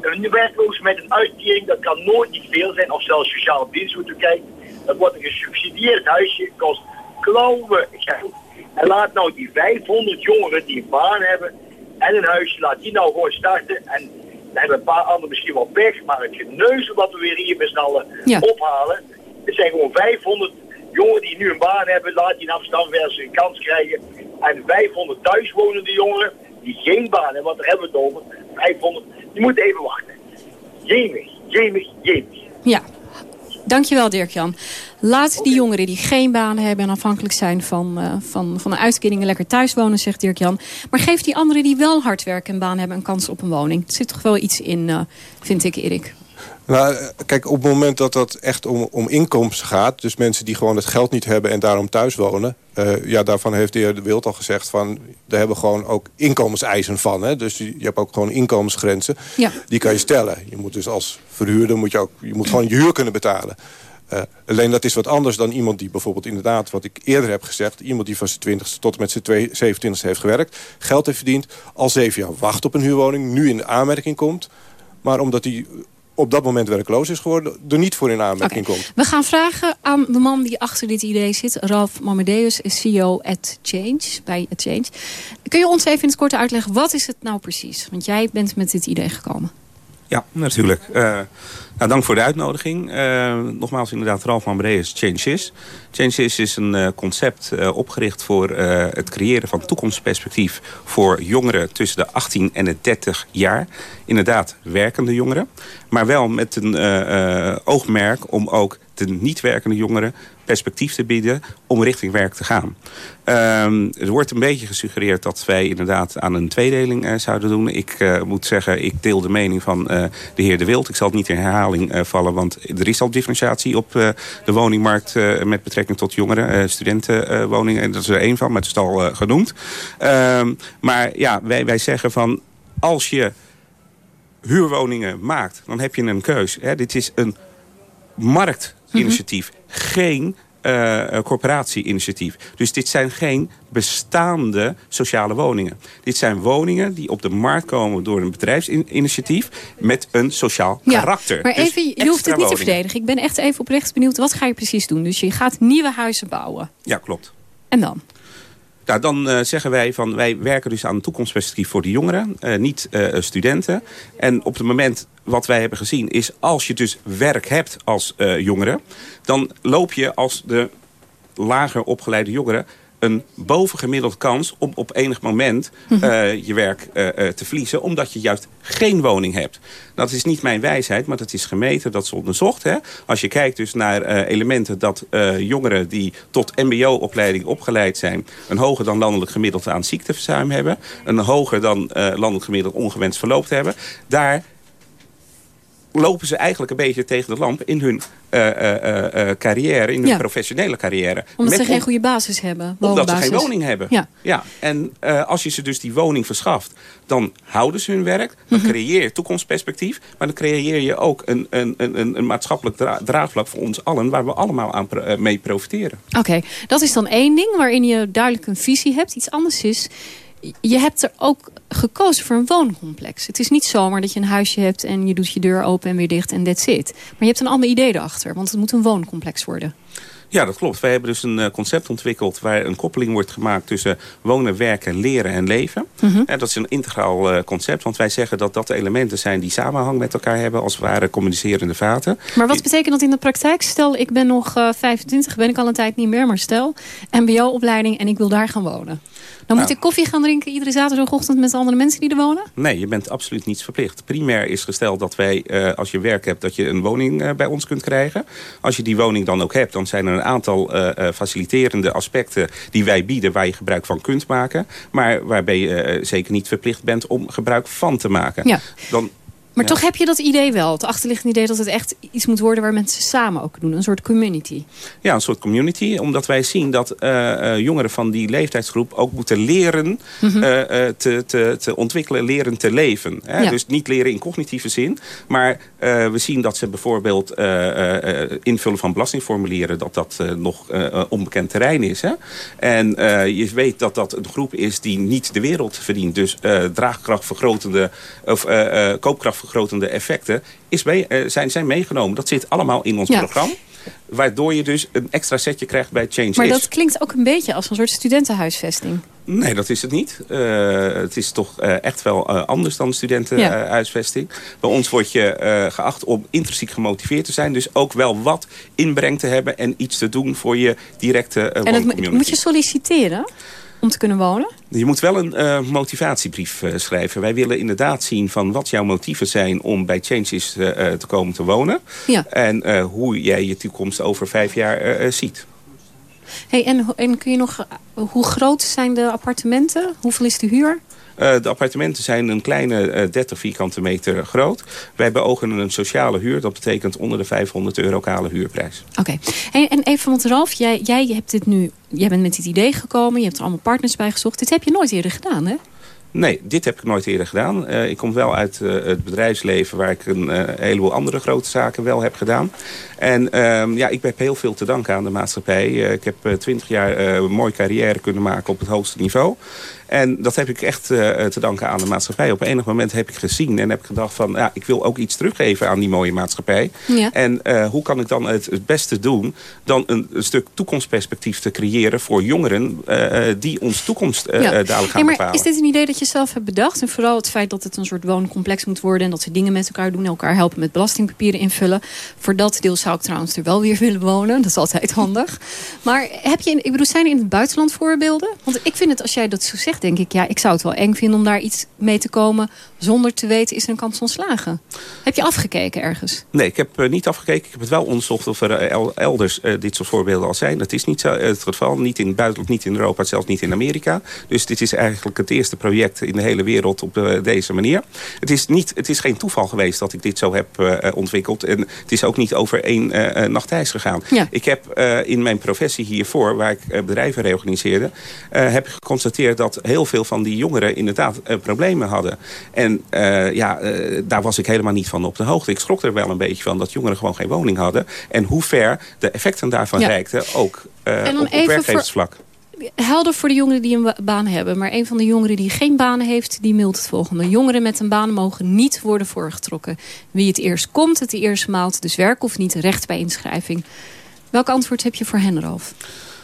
Een, werkloos met een uitkering, dat kan nooit niet veel zijn, of zelfs sociale dienst moeten kijken. Dat wordt een gesubsidieerd huisje, kost klauwen geld. En laat nou die 500 jongeren die een baan hebben en een huisje, laat die nou gewoon starten. En dan hebben een paar anderen misschien wel pech, maar het geneuzel dat we weer hier met z'n allen Ja. ophalen. Het zijn gewoon 500 jongeren die nu een baan hebben, laat die in Amsterdam weer eens een kans krijgen. En 500 thuiswonende jongeren die geen baan hebben, want daar hebben we het over. 500, die moeten even wachten. Jemig, jemig, jemig. Ja. Dankjewel, Dirk-Jan. Laat die jongeren die geen baan hebben en afhankelijk zijn van, eh, van, van de uitkeringen lekker thuis wonen, zegt Dirk-Jan. Maar geef die anderen die wel hard werken en baan hebben een kans op een woning. Er zit toch wel iets in, eh, vind ik, Erik. Nou, kijk, op het moment dat dat echt om, om inkomsten gaat... dus mensen die gewoon het geld niet hebben en daarom thuis wonen... eh, ja, daarvan heeft de heer De Wild al gezegd van... daar hebben gewoon ook inkomenseisen van. Hè? Dus je je hebt ook gewoon inkomensgrenzen. Ja. Die kan je stellen. Je moet dus als verhuurder moet je ook, je moet gewoon je huur kunnen betalen. Eh, alleen dat is wat anders dan iemand die bijvoorbeeld inderdaad... wat ik eerder heb gezegd... iemand die van zijn 20 tot en met zijn twee- 27 heeft gewerkt... geld heeft verdiend, al zeven jaar wacht op een huurwoning... nu in de aanmerking komt... maar omdat hij op dat moment werkloos is geworden... er niet voor in aanmerking komt. We gaan vragen aan de man die achter dit idee zit. Ralf Mamedeus is CEO at Change, bij at Change. Kun je ons even in het kort uitleggen, wat is het nou precies? Want jij bent met dit idee gekomen. Ja, natuurlijk. Eh, nou, dank voor de uitnodiging. Eh, nogmaals, inderdaad, Ralf Mamreus, Change Is. Change Is is een eh, concept eh, opgericht voor het creëren van toekomstperspectief... voor jongeren tussen de 18 en de 30 jaar. Inderdaad, werkende jongeren. Maar wel met een oogmerk om ook de niet-werkende jongeren perspectief te bieden om richting werk te gaan. Ehm, er wordt een beetje gesuggereerd dat wij inderdaad aan een tweedeling eh, zouden doen. Ik eh, moet zeggen, ik deel de mening van eh, de heer De Wild. Ik zal het niet in herhaling vallen, want er is al differentiatie op de woningmarkt met betrekking tot jongeren. studentenwoningen, en dat is er één van, maar het is al genoemd. Ehm, maar ja, wij, wij zeggen van als je huurwoningen maakt, dan heb je een keus. Hè? Dit is een marktinitiatief, geen eh, corporatie-initiatief. Dus dit zijn geen bestaande sociale woningen. Dit zijn woningen die op de markt komen door een bedrijfsinitiatief met een sociaal karakter. maar Dus even, je hoeft het niet te verdedigen. Ik ben echt even oprecht benieuwd, wat ga je precies doen? Dus je gaat nieuwe huizen bouwen. Ja, klopt. En dan? Nou, dan eh, zeggen wij van wij werken dus aan een toekomstperspectief voor de jongeren, eh, niet eh, studenten. En op het moment wat wij hebben gezien is als je dus werk hebt als jongere, dan loop je als de lager opgeleide jongeren een bovengemiddeld kans om op enig moment Mhm. eh, je werk eh, eh, te verliezen. Omdat je juist geen woning hebt. Dat is niet mijn wijsheid, maar dat is gemeten, dat is onderzocht. Hè? Als je kijkt dus naar elementen dat jongeren die tot mbo-opleiding opgeleid zijn... een hoger dan landelijk gemiddeld aan ziekteverzuim hebben... een hoger dan landelijk gemiddeld ongewenst verloop hebben... daar lopen ze eigenlijk een beetje tegen de lamp in hun eh, eh, eh, carrière, in hun Ja. professionele carrière. Omdat Met ze geen goede basis hebben. omdat ze geen woning hebben. Ja. Ja, en als je ze dus die woning verschaft, dan houden ze hun werk. Dan Mhm. creëer je toekomstperspectief. Maar dan creëer je ook een, een, een, een- maatschappelijk dra- draagvlak voor ons allen... waar we allemaal aan pro- mee profiteren. Oké, dat is dan één ding waarin je duidelijk een visie hebt. Iets anders is, je hebt er ook gekozen voor een wooncomplex. Het is niet zomaar dat je een huisje hebt en je doet je deur open en weer dicht en that's it. Maar je hebt een ander idee erachter, want het moet een wooncomplex worden. Ja, dat klopt. Wij hebben dus een eh, concept ontwikkeld... waar een koppeling wordt gemaakt tussen wonen, werken, leren en leven. Mhm. En dat is een integraal eh, concept. Want wij zeggen dat dat de elementen zijn die samenhang met elkaar hebben... als het ware communicerende vaten. Maar wat betekent dat in de praktijk? Stel, ik ben nog eh, 25, ben ik al een tijd niet meer, maar stel, mbo-opleiding en ik wil daar gaan wonen. Dan moet ik koffie gaan drinken iedere zaterdagochtend met de andere mensen die er wonen? Nee, je bent absoluut niets verplicht. Primair is gesteld dat wij, eh, als je werk hebt, dat je een woning eh, bij ons kunt krijgen. Als je die woning dan ook hebt, dan zijn er een aantal eh, faciliterende aspecten die wij bieden waar je gebruik van kunt maken. Maar waarbij je zeker niet verplicht bent om gebruik van te maken. Ja. Dan, Maar Ja. toch heb je dat idee wel, het achterliggende idee dat het echt iets moet worden waar mensen samen ook doen. Een soort community. Ja, een soort community. Omdat wij zien dat eh, eh, jongeren van die leeftijdsgroep ook moeten leren Mhm. eh, te, te, te ontwikkelen, leren te leven. Hè? Ja. Dus niet leren in cognitieve zin. Maar we zien dat ze bijvoorbeeld invullen van belastingformulieren... dat dat nog onbekend terrein is. Hè? En je weet dat dat een groep is die niet de wereld verdient. Dus draagkrachtvergrotende of eh, koopkrachtvergrotende effecten is mee, eh, zijn, zijn meegenomen. Dat zit allemaal in ons Ja. programma. Waardoor je dus een extra setje krijgt bij Change Maar Is. dat klinkt ook een beetje als een soort studentenhuisvesting. Nee, dat is het niet. Eh, het is toch eh, echt wel anders dan studentenhuisvesting. Bij ons word je geacht om intrinsiek gemotiveerd te zijn. Dus ook wel wat inbreng te hebben en iets te doen voor je directe en het, moet je solliciteren om te kunnen wonen? Je moet wel een eh, motivatiebrief eh, schrijven. Wij willen inderdaad zien van wat jouw motieven zijn om bij Changes eh, te komen te wonen. Ja. En hoe jij je toekomst over vijf jaar ziet. Hey, en, kun je nog, hoe groot zijn de appartementen? Hoeveel is de huur? Eh, de appartementen zijn een kleine eh, 30 vierkante meter groot. Wij beogen een sociale huur. Dat betekent onder de 500 euro kale huurprijs. Oké. Hey, en even, want Ralf, jij, jij hebt dit nu, jij bent met dit idee gekomen. Je hebt er allemaal partners bij gezocht. Dit heb je nooit eerder gedaan, hè? Nee, dit heb ik nooit eerder gedaan. Eh, ik kom wel uit eh, het bedrijfsleven waar ik een eh, heleboel andere grote zaken wel heb gedaan. En ehm, ja, ik heb heel veel te danken aan de maatschappij. Eh, ik heb twintig jaar eh, een mooie carrière kunnen maken op het hoogste niveau. En dat heb ik echt eh, te danken aan de maatschappij. Op enig moment heb ik gezien en heb ik gedacht van... ja, ik wil ook iets teruggeven aan die mooie maatschappij. Ja. En eh, hoe kan ik dan het, het beste doen... dan een, een stuk toekomstperspectief te creëren voor jongeren... eh, die ons toekomst Ja. dadelijk gaan Hey, maar bepalen. is dit een idee dat je zelf hebt bedacht? En vooral het feit dat het een soort wooncomplex moet worden... en dat ze dingen met elkaar doen, elkaar helpen met belastingpapieren invullen. Voor dat deel zou ik trouwens er wel weer willen wonen. Dat is altijd handig. Maar heb je, ik bedoel, zijn er in het buitenland voorbeelden? Want ik vind het, als jij dat zo zegt, denk ik... ja, ik zou het wel eng vinden om daar iets mee te komen... zonder te weten, is er een kans van slagen? Heb je afgekeken ergens? Nee, ik heb eh, niet afgekeken. Ik heb het wel onderzocht of er eh, el- elders eh, dit soort voorbeelden al zijn. Dat is niet zo, het geval. Niet in het buitenland, niet in Europa, zelfs niet in Amerika. Dus dit is eigenlijk het eerste project in de hele wereld op deze manier. Het is, niet, het is geen toeval geweest dat ik dit zo heb ontwikkeld. En het is ook niet over één eh, eh, nacht ijs gegaan. Ja. Ik heb in mijn professie hiervoor, waar ik bedrijven reorganiseerde... heb ik geconstateerd dat heel veel van die jongeren inderdaad eh, problemen hadden. En eh, ja, eh, daar was ik helemaal niet van op de hoogte. Ik schrok er wel een beetje van dat jongeren gewoon geen woning hadden. En hoe ver de effecten daarvan Ja. reikten, ook En dan op, op werkgeversvlak. helder voor de jongeren die een ba- baan hebben. Maar een van de jongeren die geen baan heeft, die mailt het volgende. Jongeren met een baan mogen niet worden voorgetrokken. Wie het eerst komt, het eerst maalt. Dus werk of niet, recht bij inschrijving. Welk antwoord heb je voor hen, Ralf?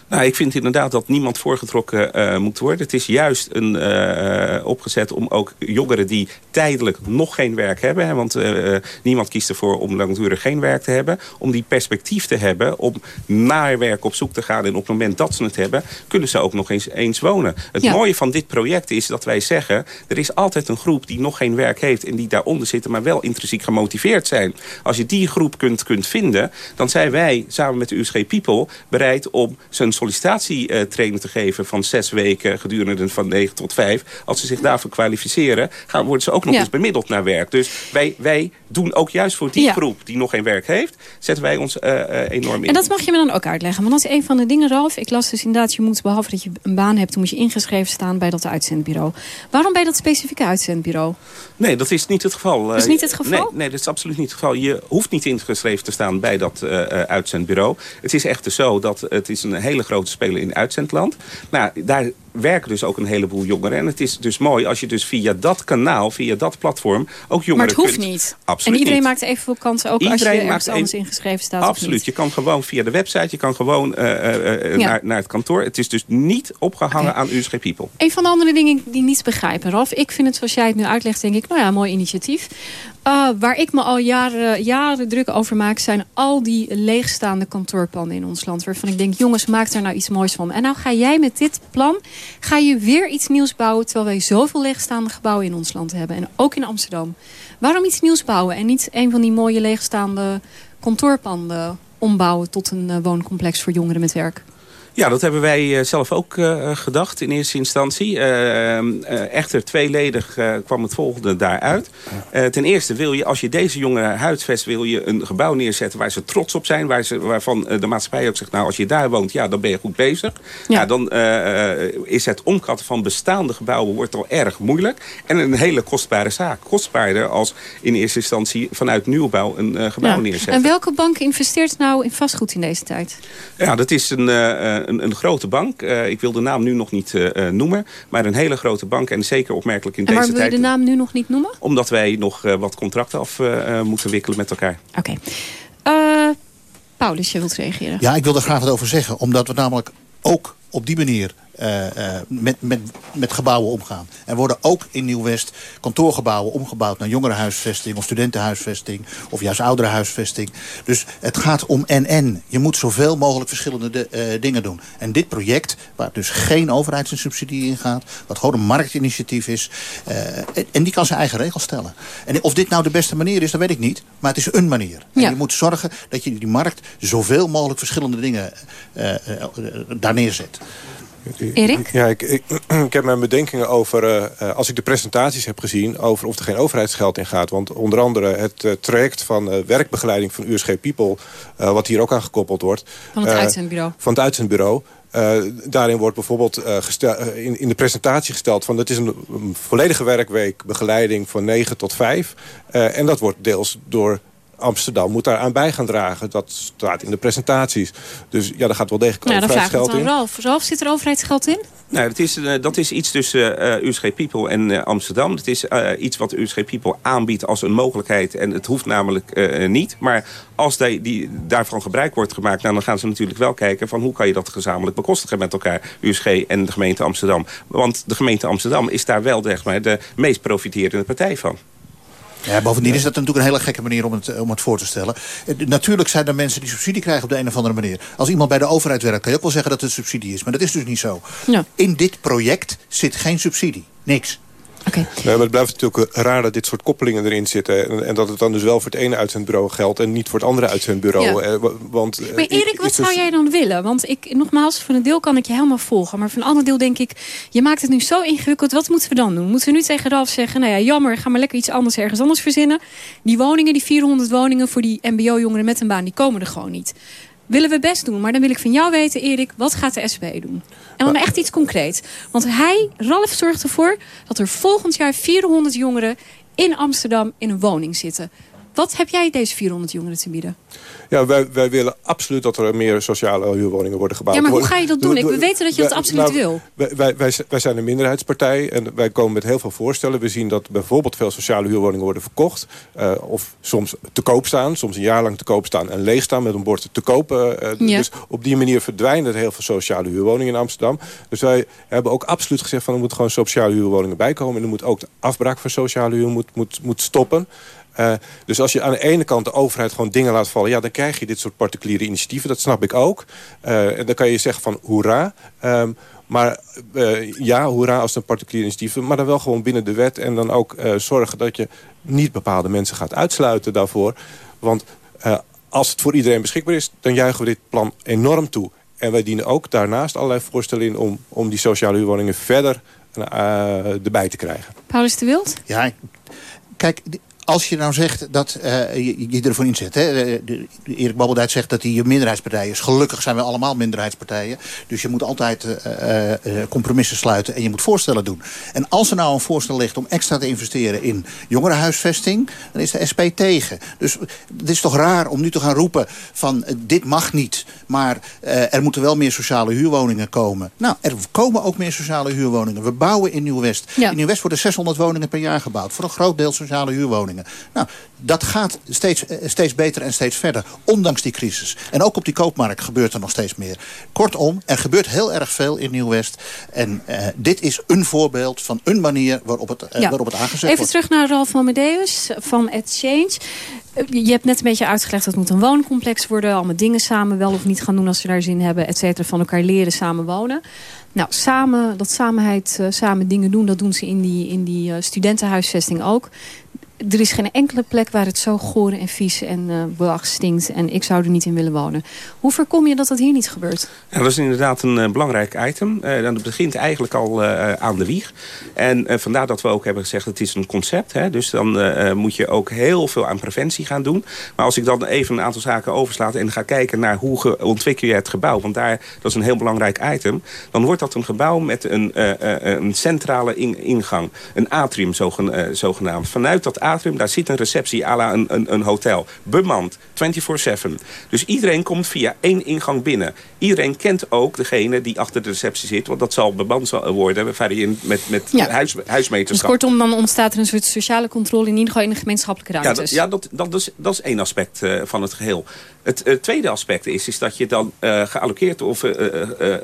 Nou, ik vind inderdaad dat niemand voorgetrokken uh, moet worden. Het is juist een, uh, opgezet om ook jongeren die tijdelijk nog geen werk hebben... Hè, want uh, niemand kiest ervoor om langdurig geen werk te hebben... om die perspectief te hebben om naar werk op zoek te gaan... en op het moment dat ze het hebben, kunnen ze ook nog eens, eens wonen. Het ja. mooie van dit project is dat wij zeggen... er is altijd een groep die nog geen werk heeft en die daaronder zitten... maar wel intrinsiek gemotiveerd zijn. Als je die groep kunt, kunt vinden, dan zijn wij samen met de USG People... bereid om zijn sollicitatietraining te geven van zes weken... gedurende van 9 tot 5. Als ze zich daarvoor kwalificeren, gaan, worden ze ook nog ja. eens bemiddeld naar werk. Dus wij, wij doen ook juist voor die ja. groep die nog geen werk heeft... zetten wij ons uh, uh, enorm in. En dat mag je me dan ook uitleggen. Want dat is een van de dingen, Ralf. Ik las dus inderdaad, je moet behalve dat je een baan hebt... dan moet je ingeschreven staan bij dat uitzendbureau. Waarom bij dat specifieke uitzendbureau? Nee, dat is niet het geval. Dat is niet het geval? Nee, nee, dat is absoluut niet het geval. Je hoeft niet ingeschreven te staan bij dat uh, uitzendbureau. Het is echt zo dat het is een hele grote speler in uitzendland. Nou, daar werken dus ook een heleboel jongeren. En het is dus mooi als je dus via dat kanaal, via dat platform... ook jongeren Maar het hoeft kunt... niet. Absoluut en iedereen niet. maakt evenveel kansen, ook iedereen als je ergens maakt anders een... ingeschreven staat Absoluut. Je kan gewoon via de website, je kan gewoon uh, uh, ja. naar, naar het kantoor. Het is dus niet opgehangen okay. aan USG People. Een van de andere dingen die niet begrijpen, Ralf. Ik vind het, zoals jij het nu uitlegt, denk ik, nou ja, mooi initiatief. Uh, waar ik me al jaren, jaren druk over maak... zijn al die leegstaande kantoorpanden in ons land. Waarvan ik denk, jongens, maak daar nou iets moois van. En nou ga jij met dit plan... ga je weer iets nieuws bouwen... terwijl wij zoveel leegstaande gebouwen in ons land hebben. En ook in Amsterdam. Waarom iets nieuws bouwen en niet een van die mooie leegstaande kantoorpanden... ombouwen tot een uh, wooncomplex voor jongeren met werk? Ja, dat hebben wij uh, zelf ook uh, gedacht in eerste instantie. Uh, echter, tweeledig kwam het volgende daaruit. ten eerste wil je, als je deze jongeren huisvest... wil je een gebouw neerzetten waar ze trots op zijn. Waar ze, waarvan de maatschappij ook zegt, nou, als je daar woont, ja, dan ben je goed bezig. Ja. ja dan is het omkatten van bestaande gebouwen wordt al erg moeilijk. En een hele kostbare zaak. Kostbaarder als in eerste instantie vanuit nieuwbouw een gebouw ja. neerzetten. En welke bank investeert nou in vastgoed in deze tijd? Ja, dat is een... Een, een, grote bank. Uh, ik wil de naam nu nog niet uh, noemen. Maar een hele grote bank. En zeker opmerkelijk in en deze tijd. waarom wil je de naam nu nog niet noemen? Omdat wij nog uh, wat contracten af moeten wikkelen met elkaar. Oké. Okay. Paulus, je wilt reageren. Ja, ik wil er graag wat over zeggen. Omdat we namelijk ook op die manier uh, uh, met, met, met gebouwen omgaan. Er worden ook in Nieuw-West kantoorgebouwen omgebouwd... naar jongerenhuisvesting of studentenhuisvesting... of juist ouderenhuisvesting. Dus het gaat om en-en. Je moet zoveel mogelijk verschillende de, uh, dingen doen. En dit project, waar dus geen overheidssubsidie in gaat... wat gewoon een marktinitiatief is... en, en die kan zijn eigen regels stellen. En of dit nou de beste manier is, dat weet ik niet. Maar het is een manier. Ja. En je moet zorgen dat je die markt... zoveel mogelijk verschillende dingen daar neerzet. Erik? Ja, ik, ik, ik, heb mijn bedenkingen over, uh, als ik de presentaties heb gezien... over of er geen overheidsgeld in gaat. Want onder andere het uh, traject van uh, werkbegeleiding van USG People... wat hier ook aan gekoppeld wordt. Van het uitzendbureau. Van het uitzendbureau. Uh, daarin wordt bijvoorbeeld uh, uh, in, in, de presentatie gesteld... van het is een, een volledige werkweek begeleiding van 9 tot 5. en dat wordt deels door Amsterdam moet daar aan bij gaan dragen. Dat staat in de presentaties. Dus ja, daar gaat wel degelijk nou, overheidsgeld in. Ralf. Ralf, zit er overheidsgeld in? Nou, dat is, uh, dat is iets tussen uh, USG People en uh, Amsterdam. Dat is iets wat USG People aanbiedt als een mogelijkheid. En het hoeft namelijk niet. Maar als die, die, daarvan gebruik wordt gemaakt... Nou, dan gaan ze natuurlijk wel kijken van hoe kan je dat gezamenlijk bekostigen met elkaar. USG en de gemeente Amsterdam. Want de gemeente Amsterdam is daar wel zeg maar, de meest profiterende partij van. Ja, bovendien is dat natuurlijk een hele gekke manier om het, om het voor te stellen. Natuurlijk zijn er mensen die subsidie krijgen op de een of andere manier. Als iemand bij de overheid werkt, kan je ook wel zeggen dat het subsidie is. Maar dat is dus niet zo. Ja. In dit project zit geen subsidie. Niks. Okay. Nee, maar het blijft natuurlijk raar dat dit soort koppelingen erin zitten. En, en dat het dan dus wel voor het ene uitzendbureau geldt... en niet voor het andere uitzendbureau. Ja. Want, maar Erik, wat zou dus... jij dan willen? Want ik, nogmaals, van een deel kan ik je helemaal volgen. Maar van een ander deel denk ik... je maakt het nu zo ingewikkeld, wat moeten we dan doen? Moeten we nu tegen Ralf zeggen... nou ja, jammer, ga maar lekker iets anders ergens anders verzinnen. Die woningen, die 400 woningen voor die mbo-jongeren met een baan... die komen er gewoon niet willen we best doen. Maar dan wil ik van jou weten, Erik, wat gaat de SP doen? En dan echt iets concreets. Want hij, Ralf, zorgt ervoor dat er volgend jaar 400 jongeren in Amsterdam in een woning zitten. Wat heb jij deze 400 jongeren te bieden? Ja, wij, wij willen absoluut dat er meer sociale huurwoningen worden gebouwd. Ja, maar hoe ga je dat doen? Ik- we weten dat je dat absoluut wil. Wij, wij, wij, zijn een minderheidspartij en wij komen met heel veel voorstellen. We zien dat bijvoorbeeld veel sociale huurwoningen worden verkocht. eh, of soms te koop staan, soms een jaar lang te koop staan en leeg staan met een bord te koop. eh, Ja. Dus op die manier verdwijnen er heel veel sociale huurwoningen in Amsterdam. Dus wij hebben ook absoluut gezegd van er moeten gewoon sociale huurwoningen bijkomen. En er moet ook de afbraak van sociale huur moet, moet, moet stoppen. Eh, dus als je aan de ene kant de overheid gewoon dingen laat vallen... ja, dan krijg je dit soort particuliere initiatieven. Dat snap ik ook. Eh, en dan kan je zeggen van hoera. Ehm, maar eh, ja, hoera als het een particulier initiatief. Maar dan wel gewoon binnen de wet. En dan ook eh, zorgen dat je niet bepaalde mensen gaat uitsluiten daarvoor. Want eh, als het voor iedereen beschikbaar is... dan juichen we dit plan enorm toe. En wij dienen ook daarnaast allerlei voorstellen in... om, om die sociale huurwoningen verder eh, erbij te krijgen. Paulus de Wild? Ja, kijk, als je nou zegt dat eh, je, je ervoor inzet. Hè, de- de- Erik Babbeldijd zegt dat hij een minderheidspartij is. Gelukkig zijn we allemaal minderheidspartijen. Dus je moet altijd eh, eh, compromissen sluiten en je moet voorstellen doen. En als er nou een voorstel ligt om extra te investeren in jongerenhuisvesting... dan is de SP tegen. Dus het is toch raar om nu te gaan roepen van dit mag niet... maar er moeten wel meer sociale huurwoningen komen. Nou, er komen ook meer sociale huurwoningen. We bouwen in Nieuw-West. Ja. In Nieuw-West worden 600 woningen per jaar gebouwd. Voor een groot deel sociale huurwoningen. Nou, dat gaat steeds, eh, steeds beter en steeds verder. Ondanks die crisis. En ook op die koopmarkt gebeurt er nog steeds meer. Kortom, er gebeurt heel erg veel in Nieuw-West. En eh, dit is een voorbeeld van een manier waarop het, eh, Ja. waarop het aangezet Even wordt. terug naar Ralf Mamedeus van Exchange. Je hebt net een beetje uitgelegd dat het moet een wooncomplex worden. Allemaal dingen samen wel of niet gaan doen als ze daar zin hebben. Et cetera, van elkaar leren, samen wonen. Nou, samen, dat samenheid, samen dingen doen, dat doen ze in die, in die studentenhuisvesting ook. Er is geen enkele plek waar het zo goor en vies en eh belach stinkt. En ik zou er niet in willen wonen. Hoe voorkom je dat dat hier niet gebeurt? Dat is inderdaad een eh, belangrijk item. Eh dat begint eigenlijk al aan de wieg. En vandaar dat we ook hebben gezegd, het is een concept. Hè? Dus dan moet je ook heel veel aan preventie gaan doen. Maar als ik dan even een aantal zaken overslaat en ga kijken naar hoe ontwikkel je het gebouw. Want daar, dat is een heel belangrijk item. Dan wordt dat een gebouw met een, een centrale in- ingang. Een atrium zogen, zogenaamd. Vanuit dat atrium, daar zit een receptie à la een, een, een hotel. Bemand, 24-7. Dus iedereen komt via één ingang binnen. Iedereen kent ook degene die achter de receptie zit. Want dat zal bemand worden met, met Ja. huis, Dus huismeterschap. kortom, dan ontstaat er een soort sociale controle in ieder geval in de gemeenschappelijke Ja, ruimtes. dat, ja dat, dat, is, dat is één aspect eh, van het geheel. Het tweede aspect is, is dat je dan gealloceerd of eh,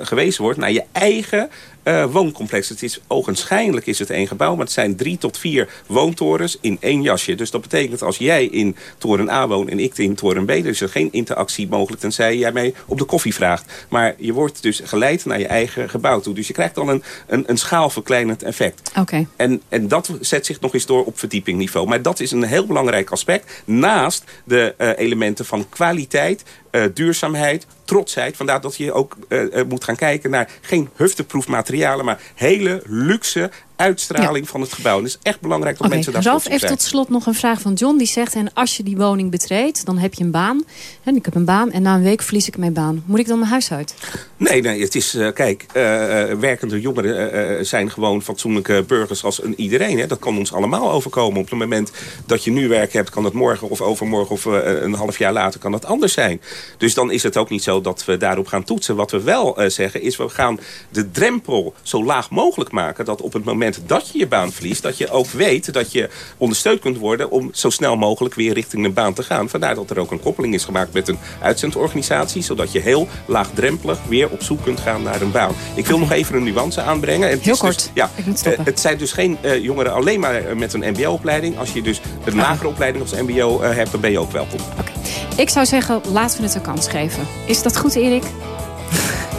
gewezen wordt naar je eigen eh, wooncomplex. Het is, ogenschijnlijk is het één gebouw, maar het zijn drie tot vier woontorens in één jasje. Dus dat betekent als jij in toren A woont en ik in toren B, dan is er geen interactie mogelijk tenzij jij mij op de koffie vraagt. Maar je wordt dus geleid naar je eigen gebouw toe. Dus je krijgt dan een, een, een schaalverkleinend effect. Oké. En, en dat zet zich nog eens door op verdiepingniveau. Maar dat is een heel belangrijk aspect. Naast de eh, elementen van kwaliteit, eh, duurzaamheid, trotsheid. Vandaar dat je ook eh, eh, moet gaan kijken naar geen hufteproef materialen... maar hele luxe uitstraling van het gebouw. En het is echt belangrijk dat mensen daar Ralf, op even zijn. tot slot nog een vraag van John. Die zegt, en als je die woning betreedt, dan heb je een baan. En ik heb een baan en na een week verlies ik mijn baan. Moet ik dan mijn huis uit? Nee, nee, het is, eh, kijk, eh, eh, werkende jongeren zijn gewoon fatsoenlijke burgers als een iedereen. Hè. Dat kan ons allemaal overkomen. Op het moment dat je nu werk hebt, kan dat morgen of overmorgen of een half jaar later kan dat anders zijn. Dus dan is het ook niet zo dat we daarop gaan toetsen. Wat we wel zeggen is, we gaan de drempel zo laag mogelijk maken dat op het moment dat je je baan verliest, dat je ook weet dat je ondersteund kunt worden om zo snel mogelijk weer richting een baan te gaan. Vandaar dat er ook een koppeling is gemaakt met een uitzendorganisatie, zodat je heel laagdrempelig weer op zoek kunt gaan naar een baan. Ik wil nog even een nuance aanbrengen. En het Heel is dus- kort. ja, Ik moet stoppen. eh, het zijn dus geen eh, jongeren alleen maar eh, met een mbo-opleiding. Als je dus een lagere opleiding als mbo hebt, dan ben je ook welkom. Ik zou zeggen, laten we het een kans geven. Is dat goed, Erik?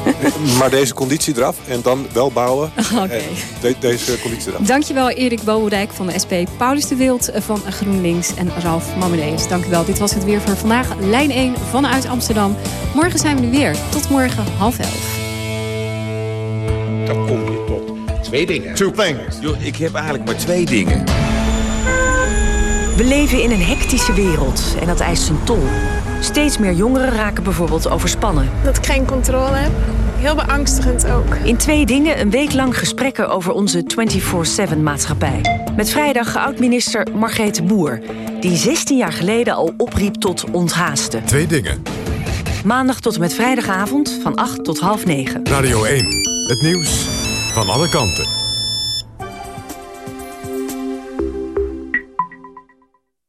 Maar deze conditie eraf en dan wel bouwen. Oké. De- deze conditie eraf. Dankjewel Erik Bouwendijk van de SP, Paulus de Wild van GroenLinks en Ralf Mamedeus. Dankjewel. Dit was het weer voor vandaag. Lijn 1 vanuit Amsterdam. Morgen zijn we er weer. Tot morgen half elf. Dan kom je tot twee dingen. Two things. ik heb eigenlijk maar twee dingen. We leven in een hectische wereld en dat eist zijn tol. Steeds meer jongeren raken bijvoorbeeld overspannen. Dat ik geen controle heb. heel beangstigend ook. In twee dingen een week lang gesprekken over onze 24-7-maatschappij. Met vrijdag oud-minister Margrethe Boer... die 16 jaar geleden al opriep tot onthaasten. Twee dingen. Maandag tot en met vrijdagavond van 8 tot half 9. Radio 1. Het nieuws van alle kanten.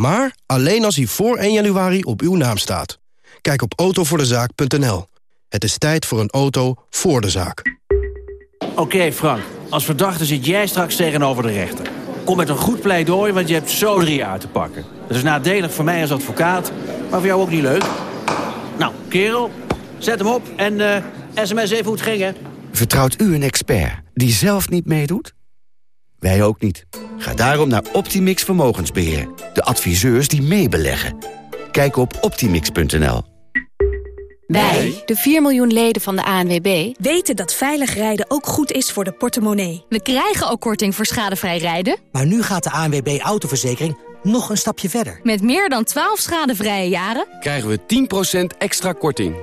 Maar alleen als hij voor 1 januari op uw naam staat. Kijk op autovoordezaak.nl. Het is tijd voor een auto voor de zaak. Oké Frank, als verdachte zit jij straks tegenover de rechter. Kom met een goed pleidooi, want je hebt zo drie jaar te pakken. Dat is nadelig voor mij als advocaat, maar voor jou ook niet leuk. Nou, kerel, zet hem op en uh, sms even hoe het ging, hè. Vertrouwt u een expert die zelf niet meedoet? Wij ook niet. Ga daarom naar Optimix Vermogensbeheer. De adviseurs die meebeleggen. Kijk op optimix.nl. Wij, de 4 miljoen leden van de ANWB... weten dat veilig rijden ook goed is voor de portemonnee. We krijgen ook korting voor schadevrij rijden. Maar nu gaat de ANWB Autoverzekering nog een stapje verder. Met meer dan 12 schadevrije jaren... krijgen we 10% extra korting.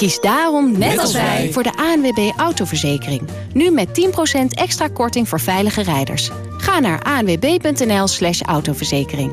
Kies daarom, net, als wij, voor de ANWB Autoverzekering. Nu met 10% extra korting voor veilige rijders. Ga naar anwb.nl slash autoverzekering.